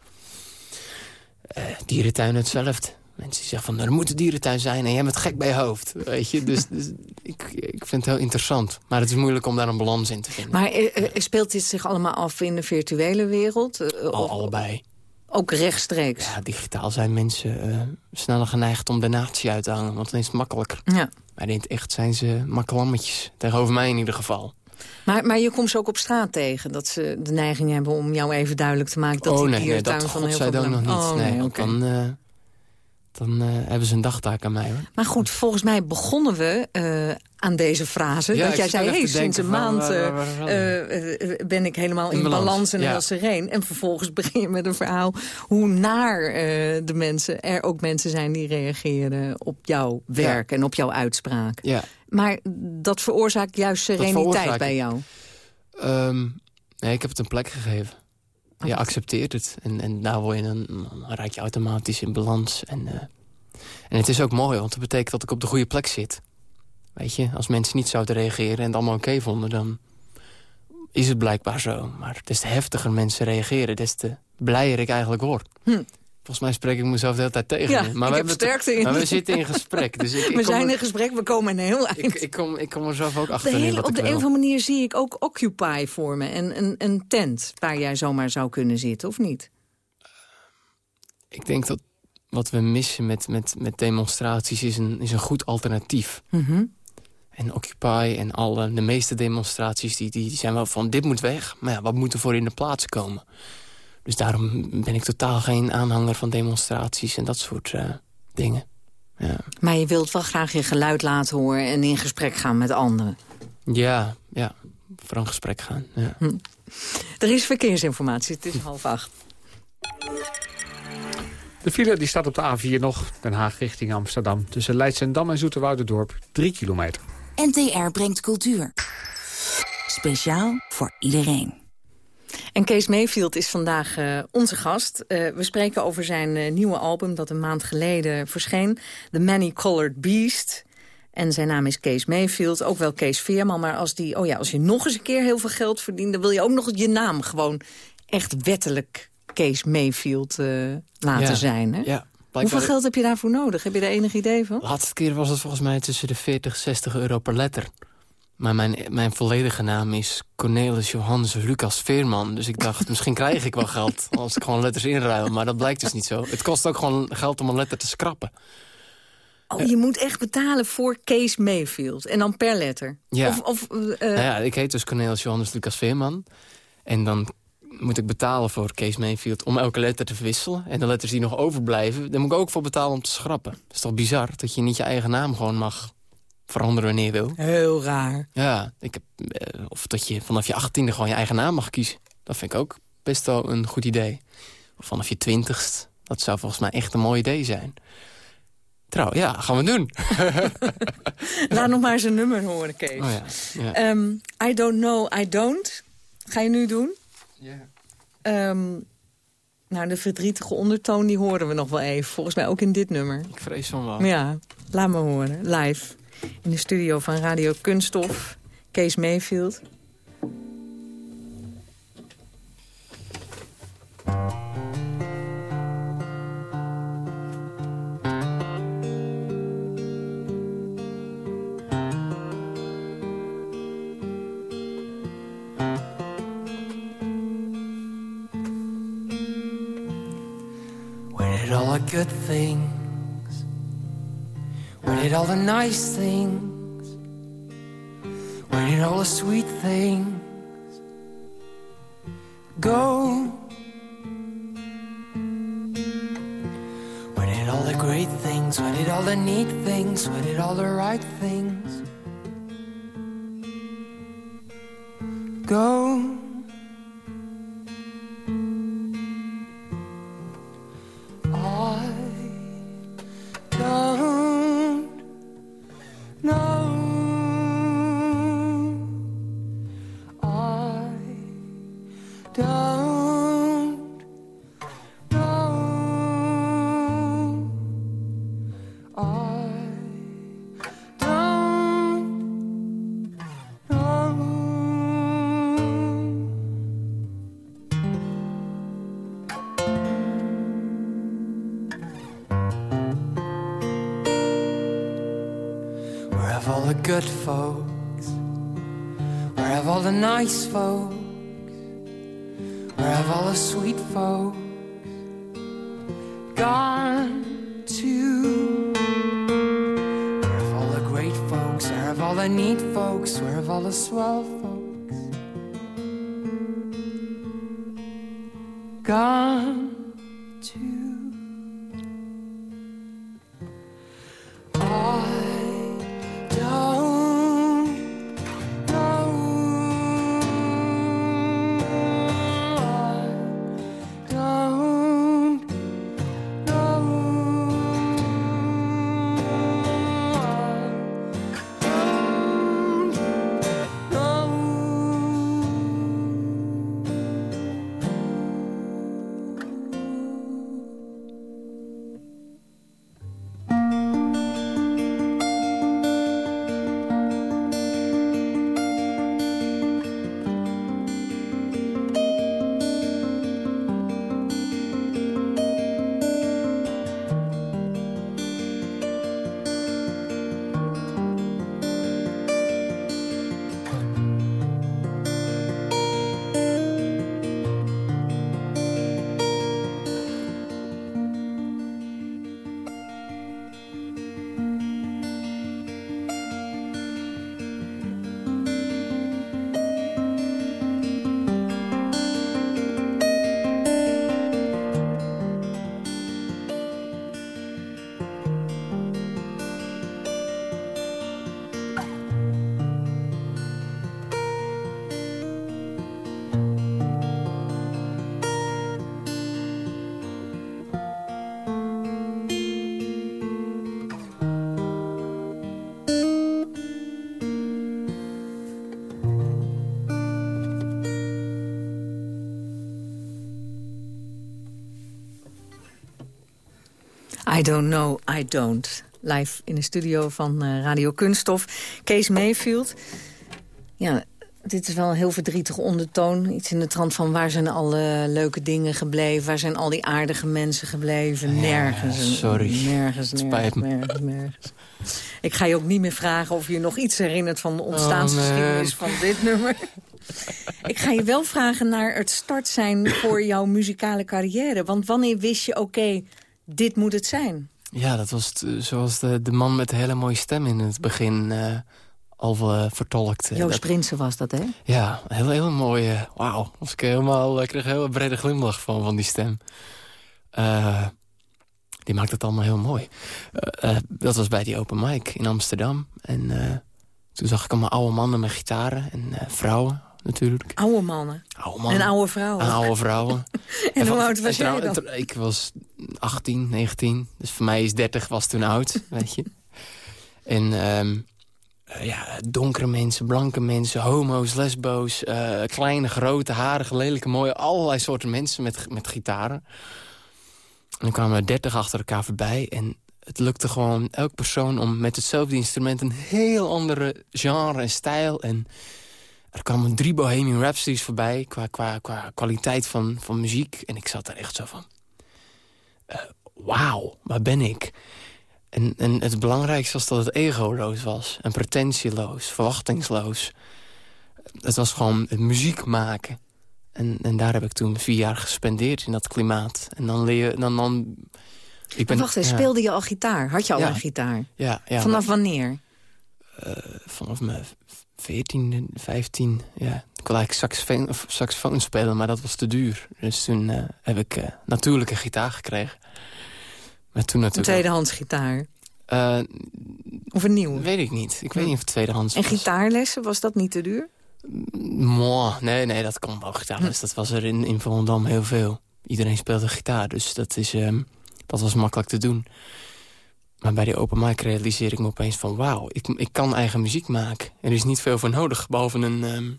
Dierentuin hetzelfde. Mensen die zeggen van, er moet een dierentuin zijn en jij bent gek bij je hoofd. Weet je, dus, dus ik, ik vind het heel interessant. Maar het is moeilijk om daar een balans in te vinden. Maar eh, eh, speelt dit zich allemaal af in de virtuele wereld? Eh, Al, of allebei. Ook rechtstreeks? Ja, digitaal zijn mensen sneller geneigd om de natie uit te hangen. Want dan is het makkelijker. Ja. Maar in het echt zijn ze makkelammetjes. Tegenover mij in ieder geval. Maar, maar je komt ze ook op straat tegen. Dat ze de neiging hebben om jou even duidelijk te maken... dat oh die nee, nee, dat van heel veel godzijdank nog belang- niet. Oh, nee, nee, dan, dan eh, hebben ze een dagtaak aan mij. Hoor. Maar goed, volgens mij begonnen we eh, aan deze frase. Ja, dat jij zei, hey, sinds een maand eh, waar- waar- waar- ben ik helemaal in, In balans, balans, en ja. heel sereen. En vervolgens begin je met een verhaal hoe naar de mensen... er ook mensen zijn die reageren op jouw werk en op jouw uitspraak. Ja. Maar dat veroorzaakt juist sereniteit bij jou. Ehm, nee, ik heb het een plek gegeven. Je accepteert het. En, en daar word je dan, raak je automatisch in balans. En, eh, en het is ook mooi, want het betekent dat ik op de goede plek zit. Weet je, als mensen niet zouden reageren en het allemaal oké vonden... dan is het blijkbaar zo. Maar des te heftiger mensen reageren, des te blijer ik eigenlijk word. Hm. Volgens mij spreek ik mezelf de hele tijd tegen. Ja, ik we heb hebben het- sterkte in. Maar we zitten in gesprek. Dus ik, ik we zijn er- in gesprek, we komen een heel eind. ik, ik, kom, ik kom er zelf ook Op de, achter. hele, op de een of andere manier zie ik ook Occupy voor me. En een, een tent waar jij zomaar zou kunnen zitten, of niet? Ik denk dat wat we missen met, met, met demonstraties is een, is een goed alternatief. Mhm. En Occupy en alle, de meeste demonstraties die, die zijn wel van dit moet weg. Maar ja, wat moet er voor in de plaats komen? Dus daarom ben ik totaal geen aanhanger van demonstraties en dat soort eh, dingen. Ja. Maar je wilt wel graag je geluid laten horen en in gesprek gaan met anderen. ja, ja, voor een gesprek gaan. Ja. Hm. Er is verkeersinformatie, het is half acht. De file die staat op de A4 nog, Den Haag richting Amsterdam. Tussen Leidsendam en Zoeterwoudendorp, 3 kilometer. NTR brengt cultuur. Speciaal voor iedereen. En Kees Mayfield is vandaag eh, onze gast. Eh, we spreken over zijn eh, nieuwe album dat een maand geleden verscheen. The Many Colored Beast. En zijn naam is Kees Mayfield, ook wel Kees Veerman. Maar als, die, oh ja, als je nog eens een keer heel veel geld verdient... dan wil je ook nog je naam gewoon echt wettelijk Kees Mayfield laten Ja, zijn. Hè? Ja, Hoeveel geld heb je daarvoor nodig? Heb je daar enig idee van? De laatste keer was het volgens mij tussen de 40 en 60 euro per letter. Maar mijn, mijn volledige naam is Cornelis Johannes Lucas Veerman. Dus ik dacht, misschien krijg ik wel geld als ik gewoon letters inruil. Maar dat blijkt dus niet zo. Het kost ook gewoon geld om een letter te schrappen. Oh, je moet echt betalen voor Kees Mayfield. En dan per letter. Ja. Of, of, eh, Nou ja, ik heet dus Cornelis Johannes Lucas Veerman. En dan moet ik betalen voor Kees Mayfield om elke letter te verwisselen. En de letters die nog overblijven, daar moet ik ook voor betalen om te schrappen. Het is toch bizar dat je niet je eigen naam gewoon mag veranderen wanneer je wil. Heel raar. Ja, ik heb, eh, of dat je vanaf je achttiende gewoon je eigen naam mag kiezen. Dat vind ik ook best wel een goed idee. Of vanaf je twintigst. Dat zou volgens mij echt een mooi idee zijn. Trouw, ja, gaan we doen. Laat nog maar eens een nummer horen, Kees. Oh ja, ja. Ehm, I don't know, I don't. Ga je nu doen? Ja. Ehm, nou, de verdrietige ondertoon die horen we nog wel even. Volgens mij ook in dit nummer. Ik vrees van wel. Ja, laat me horen. Live. In de studio van Radio Kunststof. Kees Mayfield. Good things? Did all the nice things? Where did all the sweet things go? Where did all the great things? Where did all the neat things? Where did all the right things go? Have all the good folks? Where have all the nice folks? Where have all the sweet folks gone to? Where have all the great folks? Where have all the neat folks? Where have all the swell folks gone I don't know, I don't. Live in de studio van uh, Radio Kunststof. Kees Mayfield. Ja, dit is wel een heel verdrietige ondertoon. Iets in de trant van waar zijn alle leuke dingen gebleven? Waar zijn al die aardige mensen gebleven? Nergens. Ja, sorry. Nergens, me. nergens, nergens. Ik ga je ook niet meer vragen of je nog iets herinnert van de ontstaansgeschiedenis Oh, van dit nummer. Ik ga je wel vragen naar het start zijn voor jouw muzikale carrière. Want wanneer wist je, oké, dit moet het zijn? Ja, dat was het, eh, zoals de, de man met de hele mooie stem in het begin eh, al eh, vertolkt. Joost dat- Prinsen was dat, hè? Ja, een heel, heel mooi. Wauw, was ik helemaal, ik kreeg een hele brede glimlach van, van die stem. Eh, die maakt het allemaal heel mooi. Dat was bij die open mic in Amsterdam. En eh, toen zag ik allemaal oude mannen met gitaren en eh, vrouwen natuurlijk. Oude mannen. Oude mannen. En oude vrouwen. En oude vrouwen. En hoe oud was jij dan? Ik was 18, 19. Dus voor mij is 30 was toen oud, weet je. En ehm, eh, ja, donkere mensen, blanke mensen, homo's, lesbo's... eh, kleine, grote, harige, lelijke, mooie... allerlei soorten mensen met, met gitaren. En dan kwamen er 30 achter elkaar voorbij... en het lukte gewoon elk persoon om met hetzelfde instrument... een heel andere genre en stijl... en er kwamen drie Bohemian Rhapsodies voorbij qua, qua, qua kwaliteit van, van muziek. En ik zat daar echt zo van... eh, Wauw, waar ben ik? En, en het belangrijkste was dat het egoloos was. En pretentieloos, verwachtingsloos. Het was gewoon het muziek maken. En, en daar heb ik toen vier jaar gespendeerd in dat klimaat. En dan leer je... Dan, dan, ik Maar wacht eens, ja. speelde je al gitaar? Had je al Ja. een gitaar? Ja, ja. Vanaf wanneer? eh, vanaf mijn 14, 15, ja. Ik wilde eigenlijk saxofoon, of saxofoon spelen, maar dat was te duur. Dus toen eh, heb ik eh, natuurlijk een gitaar gekregen. Maar toen Een natuurlijk... tweedehands gitaar? Eh, Of een nieuwe? Weet ik niet. Ik weet niet of het tweedehands En was. gitaarlessen, was dat niet te duur? Mwah, nee, nee, dat kon wel gitaar. Dus dat was er in, in Volendam heel veel. Iedereen speelde gitaar, dus dat, is, ehm, dat was makkelijk te doen. Maar bij die open mic realiseer ik me opeens van... wauw, ik, ik kan eigen muziek maken. Er is niet veel voor nodig, behalve een, ehm,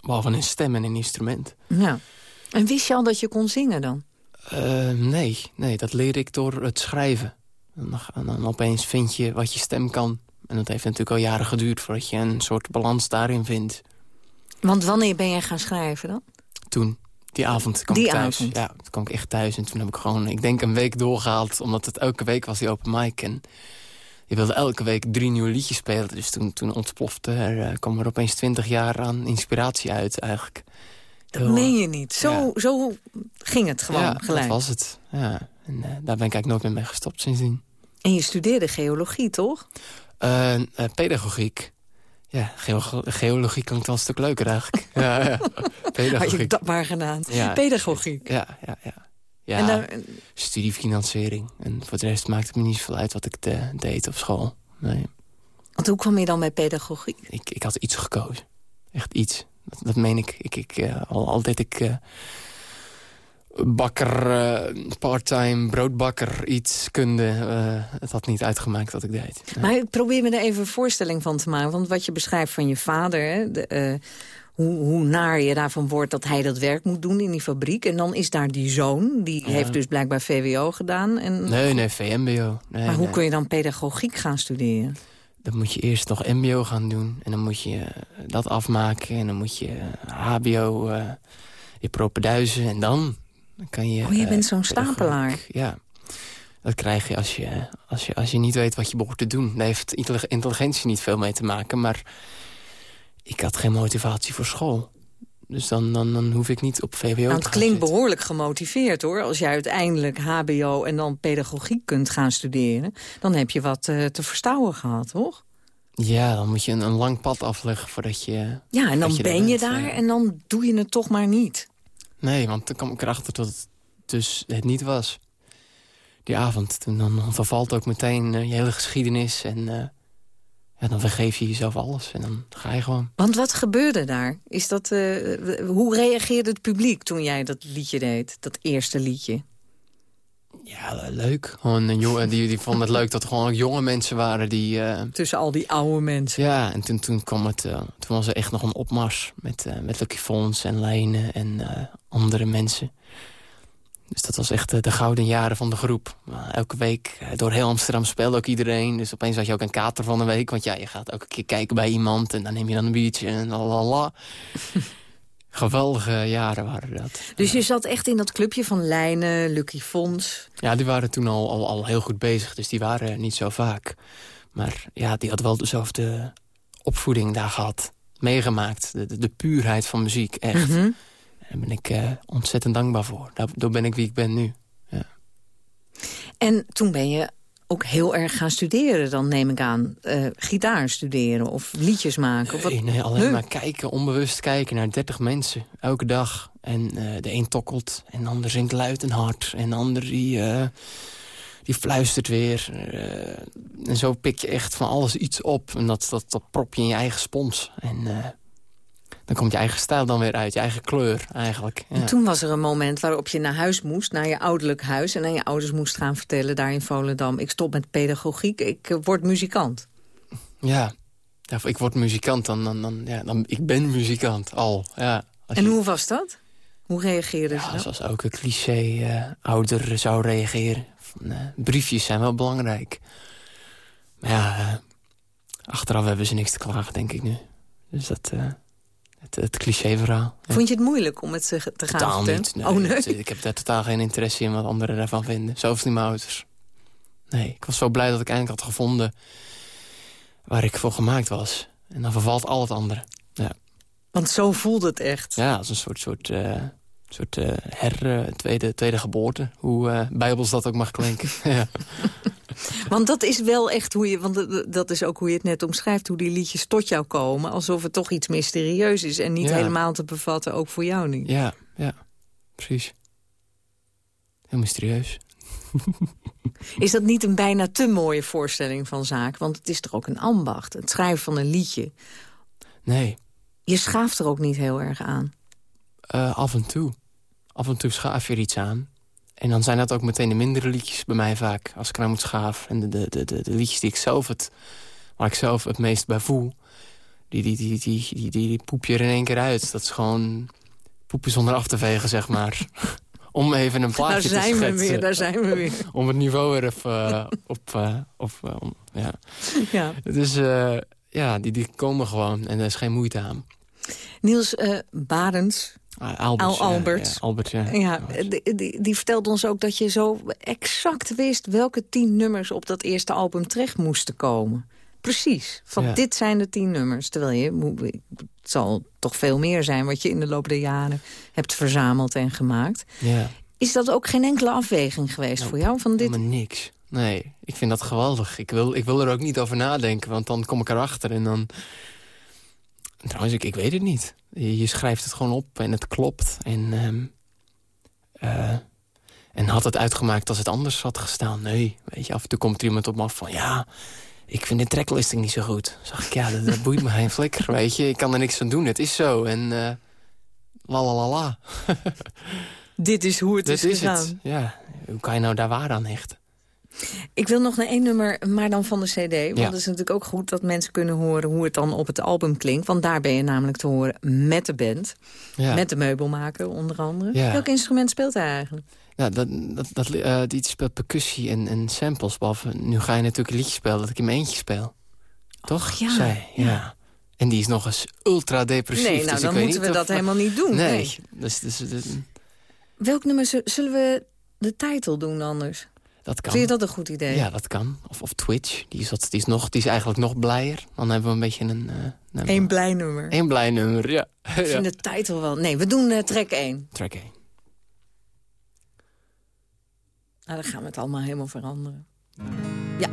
behalve een stem en een instrument. Ja. En wist je al dat je kon zingen dan? Eh, nee, nee, dat leer ik door het schrijven. En dan, en dan opeens vind je wat je stem kan. En dat heeft natuurlijk al jaren geduurd... voordat je een soort balans daarin vindt. Want wanneer ben jij gaan schrijven dan? Toen, die avond kwam Die ik thuis. avond? Ja, toen kwam ik echt thuis. En toen heb ik gewoon, ik denk een week doorgehaald. Omdat het elke week was die open mic. En je wilde elke week drie nieuwe liedjes spelen. Dus toen, toen ontplofte er, eh, kwam er opeens twintig jaar aan inspiratie uit eigenlijk. Dat Heel, meen je niet. Zo, ja. zo ging het gewoon ja, gelijk. dat was het. Ja. En eh, daar ben ik eigenlijk nooit meer mee gestopt sindsdien. En je studeerde geologie, toch? Eh, eh, pedagogiek. Ja, geolo- geologie klinkt wel een stuk leuker eigenlijk. ja, ja. Had je dat maar gedaan. Ja. Pedagogiek. Ja, ja, ja. Ja, En studiefinanciering. En voor de rest maakte het me niet zoveel uit wat ik de- deed op school. Nee, Want hoe kwam je dan bij pedagogiek? ik, ik had iets gekozen. Echt iets. Dat, dat meen ik. ik, ik eh, al, al deed ik eh, bakker, eh, parttime, broodbakker, iets, kunde. eh, het had niet uitgemaakt wat ik deed. Maar ik probeer me er even een voorstelling van te maken. Want wat je beschrijft van je vader... De, eh, hoe, hoe naar je daarvan wordt dat hij dat werk moet doen in die fabriek. En dan is daar die zoon, die Ja. heeft dus blijkbaar VWO gedaan. En, Nee, nee, VMBO. Nee, maar hoe nee. kun je dan pedagogiek gaan studeren? Dan moet je eerst nog mbo gaan doen. En dan moet je dat afmaken. En dan moet je hbo, eh, je propenduizen. En dan kan je... Oh, je eh, bent zo'n stapelaar. Ja. Dat krijg je als, je als je als je niet weet wat je behoort te doen. Daar heeft intellig- intelligentie niet veel mee te maken. Maar ik had geen motivatie voor school. Dus dan, dan, dan hoef ik niet op VWO Nou, te het klinkt zitten. behoorlijk gemotiveerd hoor. Als jij uiteindelijk hbo en dan pedagogiek kunt gaan studeren... dan heb je wat eh, te verstouwen gehad, toch? Ja, dan moet je een, een lang pad afleggen voordat je... Ja, en dan je ben je daar en dan doe je het toch maar niet. Nee, want toen kwam ik erachter dat het dus het niet was. Die avond. Toen dan vervalt ook meteen eh, je hele geschiedenis. En eh, ja, dan vergeef je jezelf alles. En dan ga je gewoon. Want wat gebeurde daar? Is dat, eh, hoe reageerde het publiek toen jij dat liedje deed? Dat eerste liedje? Ja, le- leuk. Gewoon een jongen, die, die vonden het leuk dat er gewoon ook jonge mensen waren die... eh, Tussen al die oude mensen. Ja, en toen, toen kwam het... eh, toen was er echt nog een opmars met, eh met Lucky Fons en Lijnen en andere mensen. Dus dat was echt de, de gouden jaren van de groep. elke week door heel Amsterdam speelde ook iedereen. Dus opeens had je ook een kater van de week. Want ja, je gaat elke keer kijken bij iemand en dan neem je dan een biertje en lalala. Geweldige jaren waren dat. Dus je zat echt in dat clubje van Lijnen, Lucky Fons. Ja, die waren toen al, al, al heel goed bezig, dus die waren niet zo vaak. Maar ja, die had wel dezelfde opvoeding daar gehad. Meegemaakt, de, de, de puurheid van muziek, echt. Mhm. Daar ben ik uh, ontzettend dankbaar voor. Daardoor ben ik wie ik ben nu. Ja. En toen ben je ook heel erg gaan studeren, dan neem ik aan. Uh, gitaar studeren of liedjes maken? Of wat? Nee, nee alleen maar kijken, onbewust kijken naar 30 mensen. Elke dag. En uh, de een tokkelt en de ander zingt luid en hard. En de ander die, uh, die fluistert weer. en zo pik je echt van alles iets op. En dat, dat, dat prop je in je eigen spons. En dan komt je eigen stijl dan weer uit, je eigen kleur eigenlijk. Ja. En toen was er een moment waarop je naar huis moest, naar je ouderlijk huis... en aan je ouders moest gaan vertellen daar in Volendam... ik stop met pedagogiek, ik uh, word muzikant. Ja. ja, ik word muzikant, dan, dan, dan, ja, dan ik ben muzikant al. Ja, en je... hoe was dat? Hoe reageerden ja, ze dan? Zoals elke cliché uh, ouder zou reageren. Van, uh, briefjes zijn wel belangrijk. Maar ja, achteraf hebben ze niks te klagen, denk ik nu. Dus dat... Het, het cliché-verhaal. Ja. Vond je het moeilijk om het te, te gaan Totaal niet. Nee, oh, nee? Het, ik heb daar totaal geen interesse in wat anderen daarvan vinden. Zelfs niet mijn ouders. Nee, ik was zo blij dat ik eindelijk had gevonden... waar ik voor gemaakt was. En dan vervalt al het andere. Ja. Want zo voelde het echt. Ja, als een soort, soort, uh, soort uh, her, uh, tweede, tweede geboorte. Hoe bijbels dat ook mag klinken. ja. Want dat is wel echt hoe je, want dat is ook hoe je het net omschrijft, hoe die liedjes tot jou komen. Alsof het toch iets mysterieus is en niet Ja. helemaal te bevatten, ook voor jou niet. Ja, ja, precies. Heel mysterieus. Is dat niet een bijna te mooie voorstelling van zaak? Want het is toch ook een ambacht, het schrijven van een liedje. Nee, Je schaaft er ook niet heel erg aan. eh, af en toe. Af en toe schaaf je er iets aan. En dan zijn dat ook meteen de mindere liedjes bij mij vaak. Als ik eraan moet schaven. En de, de, de, de, de liedjes die ik zelf het, waar ik zelf het meest bij voel... Die, die, die, die, die, die, die poep je er in één keer uit. Dat is gewoon poepen zonder af te vegen, zeg maar. Om even een plaatje Daar zijn te we schetsen. weer, daar zijn we weer. Om het niveau weer even eh, op... eh, op eh, om- ja. Ja. Dus ja, die, die komen gewoon. En daar is geen moeite aan. Niels Barends, Ah, Albert, Al ja, Albert. ja, Albert, ja. Ja, die, die, vertelde ons ook dat je zo exact wist... welke tien nummers op dat eerste album terecht moesten komen. Precies. Van Ja. dit zijn de tien nummers. Terwijl je, het zal toch veel meer zijn... wat je in de loop der jaren hebt verzameld en gemaakt. Ja. Is dat ook geen enkele afweging geweest voor jou? Van dit? Helemaal niks. Nee, ik vind dat geweldig. Ik wil, ik wil er ook niet over nadenken, want dan kom ik erachter en dan... Trouwens, ik, ik weet het niet. Je, je schrijft het gewoon op en het klopt. En, ehm, eh, en had het uitgemaakt als het anders had gestaan? Nee, weet je, af en toe komt er iemand op me af van... ja, ik vind de tracklisting niet zo goed. Zeg ik, ja, dat, dat boeit me geen flikker, weet je. Ik kan er niks aan doen, het is zo. En eh la la la la. Dit is hoe het Dit is is gegaan. het. Ja, hoe kan je nou daar waar aan hechten? Ik wil nog naar één nummer, maar dan van de cd. Want Ja. het is natuurlijk ook goed dat mensen kunnen horen... hoe het dan op het album klinkt. Want daar ben je namelijk te horen met de band. Ja. Met de meubelmaker onder andere. Ja. Welk instrument speelt hij eigenlijk? Ja, dat, dat, dat, eh, die speelt percussie en, en samples. Behalve, nu ga je natuurlijk een liedje spelen dat ik in mijn eentje speel. Toch? ja, Zij, ja. En die is nog eens ultra depressief. Nee, nou, dus ik dan moeten we of- dat helemaal niet doen, Nee. nee. Dus, dus, dus- Welk nummer zu- zullen we de titel doen anders? Dat kan. Vind je dat een goed idee? Ja, dat kan. Of, of Twitch. Die is, wat, die, is nog, die is eigenlijk nog blijer. Dan hebben we een beetje een... hebben Eén blij nummer. Eén blij nummer, ja. Ik ja. vind de titel wel... Nee, we doen eh, track 1. Track 1. Nou, dan gaan we het allemaal helemaal veranderen. Ja.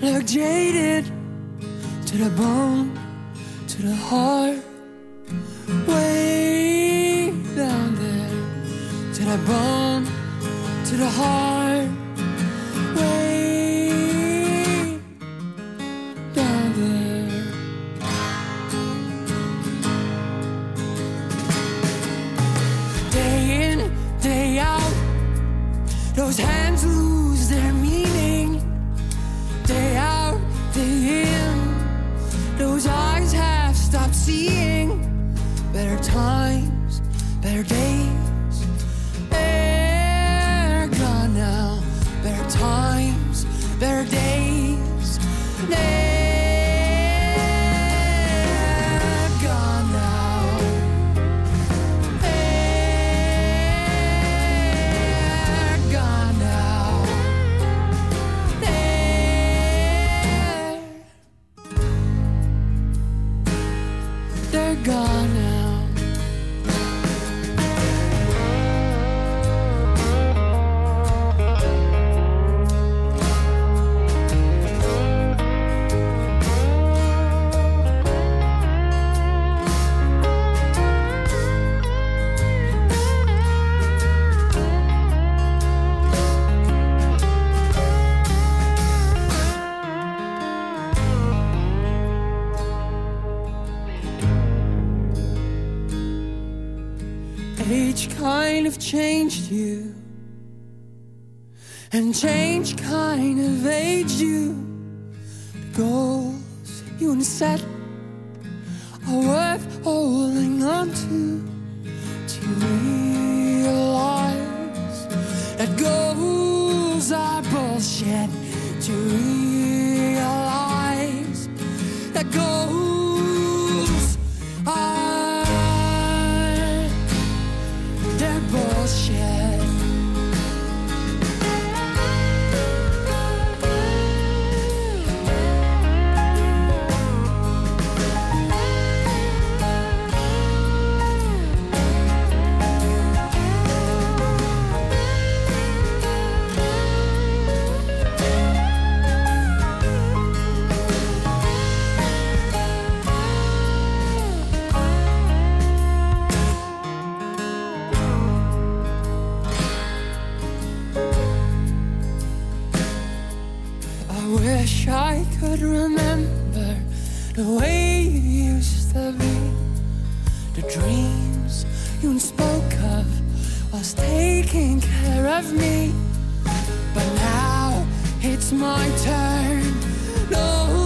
Look jaded to the bone, to the heart. Changed you, and change kind of aged you. The goals you and set are worth holding on to. I wish I could remember the way you used to be. The dreams you spoke of was taking care of me. But now it's my turn. Don't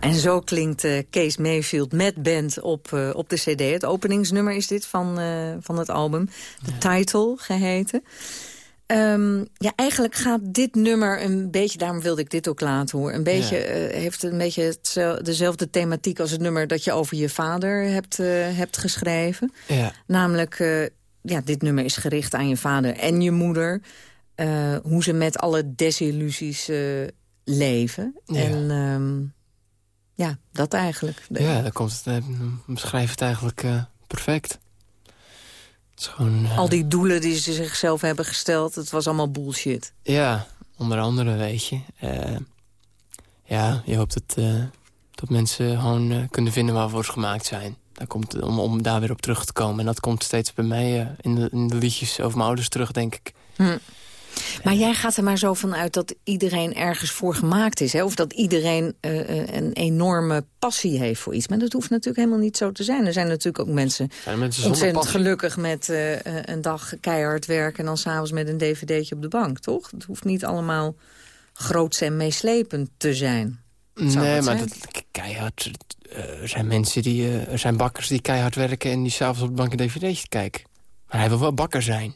Ja, en zo klinkt eh, Kees Mayfield met band op, eh, op de cd. Het openingsnummer is dit van, eh, van het album. De title geheten. Ehm, ja, eigenlijk gaat dit nummer een beetje... daarom wilde ik dit ook laten horen. Een beetje, heeft een beetje hetzel- dezelfde thematiek als het nummer... dat je over je vader hebt, hebt geschreven. Ja. Namelijk, ja, dit nummer is gericht aan je vader en je moeder. Hoe ze met alle desillusies leven. Ja. En ehm, ja, dat eigenlijk. Ja, dan komt het, eh, beschrijft het eigenlijk eh, perfect. Het is gewoon... eh, Al die doelen die ze zichzelf hebben gesteld, het was allemaal bullshit. Ja, onder andere, weet je. Ja, je hoopt dat, dat mensen gewoon kunnen vinden waarvoor ze gemaakt zijn. Daar komt, om, om daar weer op terug te komen. En dat komt steeds bij mij in, de, in de liedjes over mijn ouders terug, denk ik. Hm. Maar jij gaat er maar zo van uit dat iedereen ergens voor gemaakt is. Hè? Of dat iedereen eh, eh, een enorme passie heeft voor iets. Maar dat hoeft natuurlijk helemaal niet zo te zijn. Er zijn natuurlijk ook mensen, Zijn mensen ontzettend passie? gelukkig met eh, een dag keihard werken... en dan s'avonds met een dvd'tje op de bank, toch? Het hoeft niet allemaal groots en meeslepend te zijn. Zou Nee, maar dat, keihard. er zijn mensen die. er zijn bakkers die keihard werken en die s'avonds op de bank een dvd'tje kijken. Maar hij wil wel bakker zijn.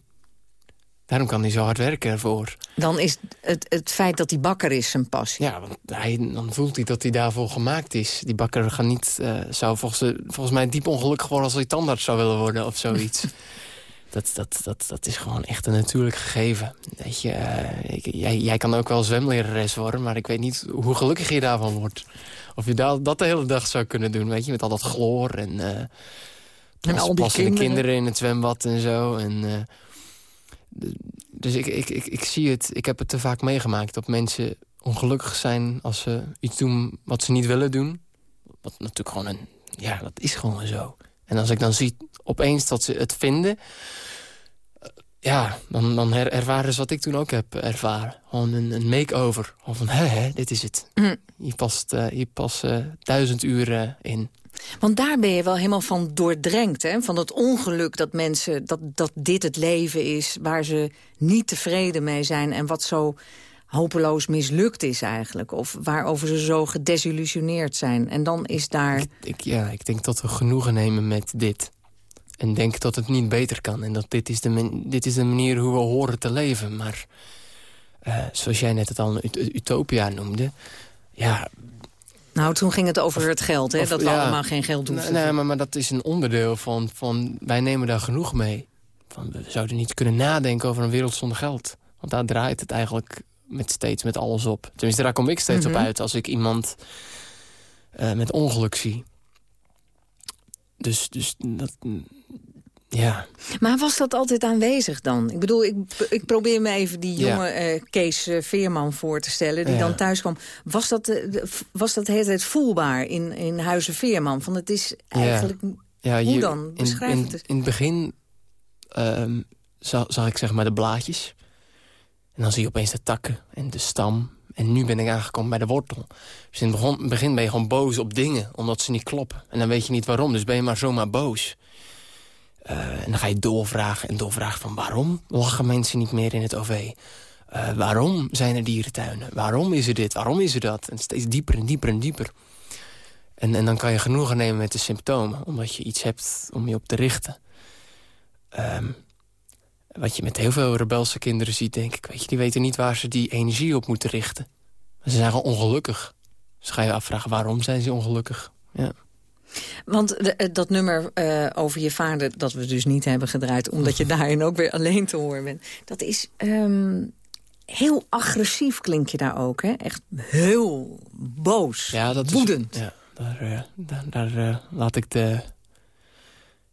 Daarom kan hij zo hard werken ervoor. Dan is het, het feit dat hij bakker is zijn passie. Ja, want hij, dan voelt hij dat hij daarvoor gemaakt is. Die bakker gaat niet, eh, zou volgens, de- volgens mij diep ongelukkig worden... als hij tandarts zou willen worden of zoiets. dat, dat, dat, dat is gewoon echt een natuurlijk gegeven. Weet je, eh, ik- jij, jij kan ook wel zwemlerares worden... maar ik weet niet hoe gelukkig je daarvan wordt. Of je da- dat de hele dag zou kunnen doen, weet je. Met al dat chloor en... eh En al die kinderen. kinderen in het zwembad en zo. En, dus ik, ik, ik, ik zie het, ik heb het te vaak meegemaakt... dat mensen ongelukkig zijn als ze iets doen wat ze niet willen doen. Wat natuurlijk gewoon een... Ja, dat is gewoon zo. En als ik dan zie opeens dat ze het vinden... eh, Ja, dan, dan her- ervaren ze wat ik toen ook heb ervaren. Gewoon een, een make-over. Gewoon van, hè, dit is het. Je past, eh, je past eh, duizend uur eh, in. Want daar ben je wel helemaal van doordrenkt. Hè? Van dat ongeluk dat mensen, dat, dat dit het leven is... waar ze niet tevreden mee zijn en wat zo hopeloos mislukt is eigenlijk. Of waarover ze zo gedesillusioneerd zijn. En dan is daar... Ik, ja, ik denk dat we genoegen nemen met dit. En denk dat het niet beter kan. En dat dit is de, dit is de manier hoe we horen te leven. Maar eh, zoals jij net het al een ut- utopia noemde... Ja, Nou, toen ging het over het geld, hè? Dat we ja. allemaal geen geld hoeven. Nee, nee, maar, maar dat is een onderdeel van, van... Wij nemen daar genoeg mee. Van, we zouden niet kunnen nadenken over een wereld zonder geld. Want daar draait het eigenlijk met steeds met alles op. Tenminste, daar kom ik steeds Mhm. op uit als ik iemand eh, met ongeluk zie. Dus, dus dat... Ja, Maar was dat altijd aanwezig dan? Ik bedoel, ik, ik probeer me even die Ja. jonge eh, Kees eh, Veerman voor te stellen... die Ja. dan thuis kwam. Was dat, eh, de- was dat de hele tijd voelbaar in, in Huizen Veerman? Van het is eigenlijk... Ja, Hoe dan? In, Beschrijf in, het eens. in het begin ehm, zag, zag ik zeg maar de blaadjes. En dan zie je opeens de takken en de stam. En nu ben ik aangekomen bij de wortel. Dus in het begin ben je gewoon boos op dingen, omdat ze niet kloppen. En dan weet je niet waarom, dus ben je maar zomaar boos. Eh, en dan ga je doorvragen en doorvragen van waarom lachen mensen niet meer in het OV? Eh, waarom zijn er dierentuinen? Waarom is er dit? Waarom is er dat? En steeds dieper en dieper en dieper. En, en dan kan je genoegen nemen met de symptomen. Omdat je iets hebt om je op te richten. Ehm, wat je met heel veel rebelse kinderen ziet, denk ik. Weet je, die weten niet waar ze die energie op moeten richten. Ze zijn gewoon ongelukkig. Dus ga je afvragen, waarom zijn ze ongelukkig? Ja. Want de- eh, dat nummer eh, over je vader, dat we dus niet hebben gedraaid... omdat je daarin ook weer alleen te horen bent... dat is ehm, heel agressief, klink je daar ook, hè? Echt heel boos, Ja, dat woedend. Is, ja, daar eh, daar, daar laat ik de,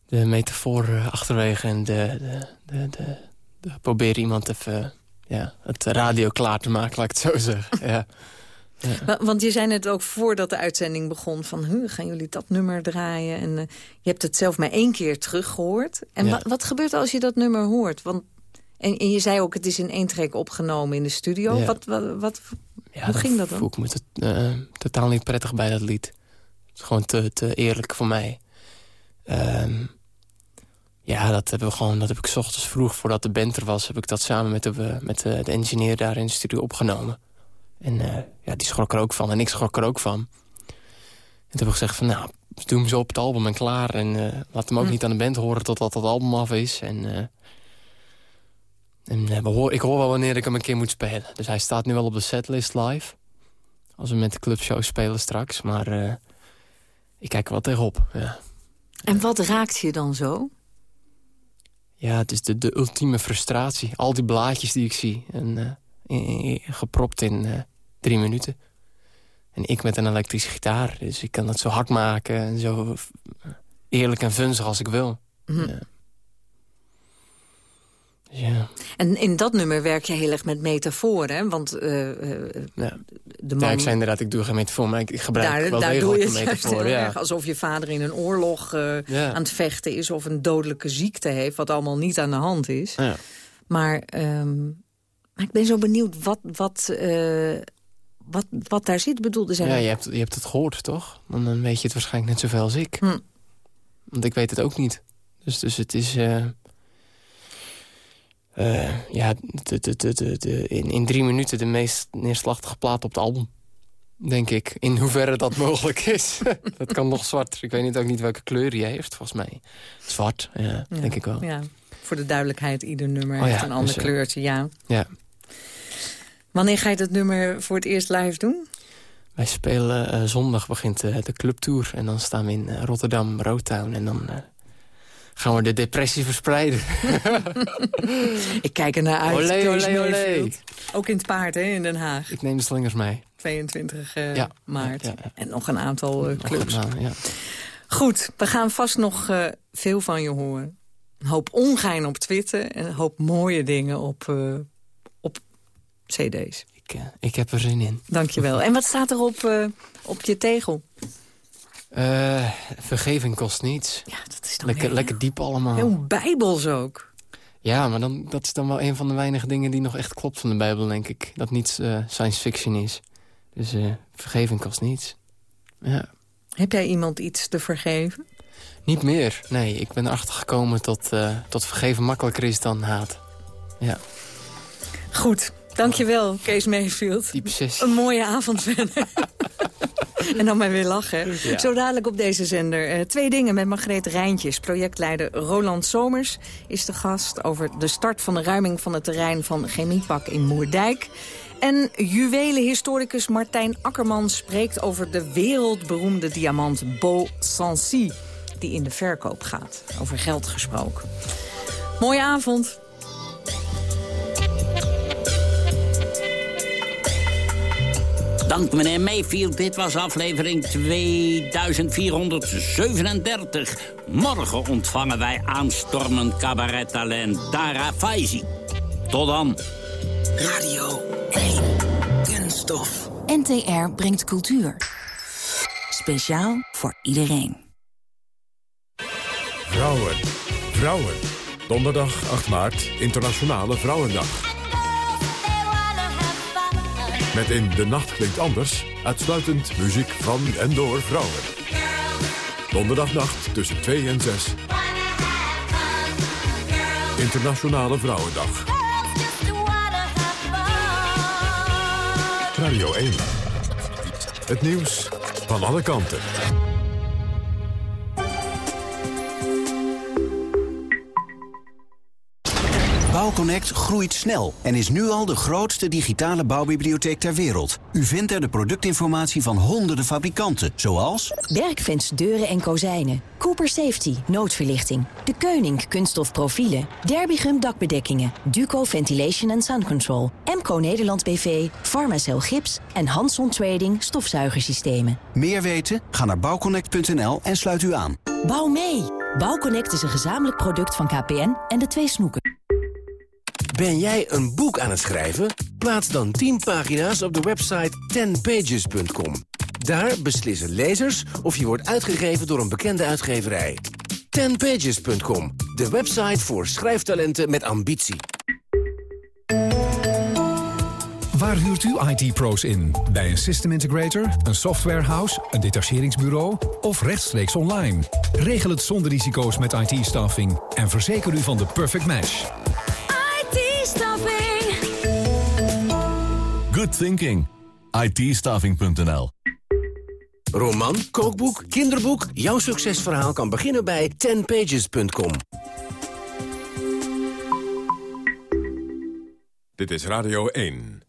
de metafoor achterwege en de, de, de, de, de- probeer iemand even ja, het radio klaar te maken, laat ik het zo zeggen. Ja. Wa- Want je zei net ook voordat de uitzending begon... van huh, gaan jullie dat nummer draaien? En eh, je hebt het zelf maar één keer teruggehoord. En Ja. wa- wat gebeurt als je dat nummer hoort? Want, en, en je zei ook, het is in één trek opgenomen in de studio. Ja. Wat, wat, wat, hoe ging dat voel dan? ik me eh, totaal niet prettig bij dat lied. Het is gewoon te, te eerlijk voor mij. Ehm, ja, dat hebben we gewoon. Dat heb ik 's ochtends vroeg voordat de band er was, heb ik dat samen met de, eh, met de, de engineer daar in de studio opgenomen. En eh, ja, die schrok er ook van en ik schrok er ook van. En toen heb ik gezegd van nou, doe hem zo op het album en klaar. En eh, laat hem ook Hm. niet aan de band horen totdat dat album af is. En, en we hoor, ik hoor wel wanneer ik hem een keer moet spelen. Dus hij staat nu wel op de setlist live. Als we met de clubshow spelen straks. Maar ik kijk er wel tegenop. Ja, En wat raakt je dan zo? ja het is de, de ultieme frustratie. Al die blaadjes die ik zie. En, eh, in- in- gepropt in drie minuten. En ik met een elektrische gitaar. Dus ik kan het zo hard maken. En zo eerlijk en vunzig als ik wil. Mhm. Ja. Dus ja. En in dat nummer werk je heel erg met metaforen? Want eh, eh, Ja. de man... Ja, ik zei inderdaad, ik doe geen metafoor, maar ik, ik gebruik daar, wel daar doe je het metafoor. heel Ja. erg. Alsof je vader in een oorlog eh, Ja. aan het vechten is... of een dodelijke ziekte heeft, wat allemaal niet aan de hand is. Ja. Maar, ehm, maar ik ben zo benieuwd wat, wat, wat, wat daar zit. Ik bedoel, er zijn Ja, je hebt, je hebt het gehoord, toch? Dan, dan weet je het waarschijnlijk net zoveel als ik. Hm. Want ik weet het ook niet. Dus, dus het is... eh, Eh, ja, de, de, de, de, de- in, in drie minuten de meest neerslachtige plaat op het album. Denk ik. In hoeverre dat mogelijk is. dat kan nog zwart. Ik weet niet, ook niet welke kleur hij heeft, volgens mij. Zwart, ja, Ja, denk ik wel. Ja. Voor de duidelijkheid, ieder nummer Oh ja, heeft een ander dus, eh, kleurtje, ja. Ja. Wanneer ga je dat nummer voor het eerst live doen? Wij spelen eh, zondag begint eh, de clubtour. En dan staan we in eh, Rotterdam, Roadtown. En dan gaan we de depressie verspreiden. Ik kijk er naar uit. Olé, olé, olé. Ook in het paard, hè, in Den Haag. Ik neem de slingers mee. 22 eh, Ja, maart. ja, ja. En nog een aantal clubs. Nou, ja. Goed, we gaan vast nog veel van je horen. Een hoop ongein op Twitter en een hoop mooie dingen op, op cd's. Ik, eh, ik heb er zin in. Dankjewel. En wat staat er op, eh, op je tegel? Eh, vergeving kost niets. Ja, dat is dan lekker, heel- lekker diep allemaal. Heel bijbels ook. Ja, maar dan, dat is dan wel een van de weinige dingen die nog echt klopt van de Bijbel, denk ik. Dat niets science fiction is. Dus vergeving kost niets. Ja. Heb jij iemand iets te vergeven? Niet meer. Nee, ik ben erachter gekomen eh, tot vergeven makkelijker is dan haat. Ja. Goed, dankjewel, Kees Mayfield. Een mooie avond verder. en dan maar weer lachen. Ja. Zo dadelijk op deze zender. eh, twee dingen met Margreet Rijntjes. Projectleider Roland Somers is de gast... over de start van de ruiming van het terrein van Chemiepak in Moerdijk. En juwelenhistoricus Martijn Akkerman spreekt over de wereldberoemde diamant Beau Sancy... die in de verkoop gaat. Over geld gesproken. Mooie avond. Dank meneer Mayfield. Dit was aflevering 2437. Morgen ontvangen wij aanstormend cabarettalent Dara Faizi. Tot dan. Radio 1. Kunststof. NTR brengt cultuur. Speciaal voor iedereen. Vrouwen. Vrouwen. Donderdag 8 maart, Internationale Vrouwendag. Met in De Nacht Klinkt Anders uitsluitend muziek van en door vrouwen. Donderdagnacht tussen 2 en 6. Internationale Vrouwendag. Radio 1. Het nieuws van alle kanten. Bouwconnect groeit snel en is nu al de grootste digitale bouwbibliotheek ter wereld. U vindt er de productinformatie van honderden fabrikanten, zoals... Werkfence deuren en kozijnen. Cooper Safety noodverlichting. De Keuning kunststof profielen. Derbigum dakbedekkingen. Duco Ventilation and Sound Control. Emco Nederland BV. Pharmacell gips. En Hanson Trading stofzuigersystemen. Meer weten? Ga naar bouwconnect.nl en sluit u aan. Bouw mee! Bouwconnect is een gezamenlijk product van KPN en de twee snoeken. Ben jij een boek aan het schrijven? Plaats dan 10 pagina's op de website 10pages.com. Daar beslissen lezers of je wordt uitgegeven door een bekende uitgeverij. 10pages.com, de website voor schrijftalenten met ambitie. Waar huurt u IT-pro's in? Bij een system integrator, een softwarehouse, een detacheringsbureau of rechtstreeks online? Regel het zonder risico's met IT-staffing en verzeker u van de perfect match. Good thinking. itstaffing.nl Roman, kookboek, kinderboek, jouw succesverhaal kan beginnen bij 10pages.com. Dit is Radio 1.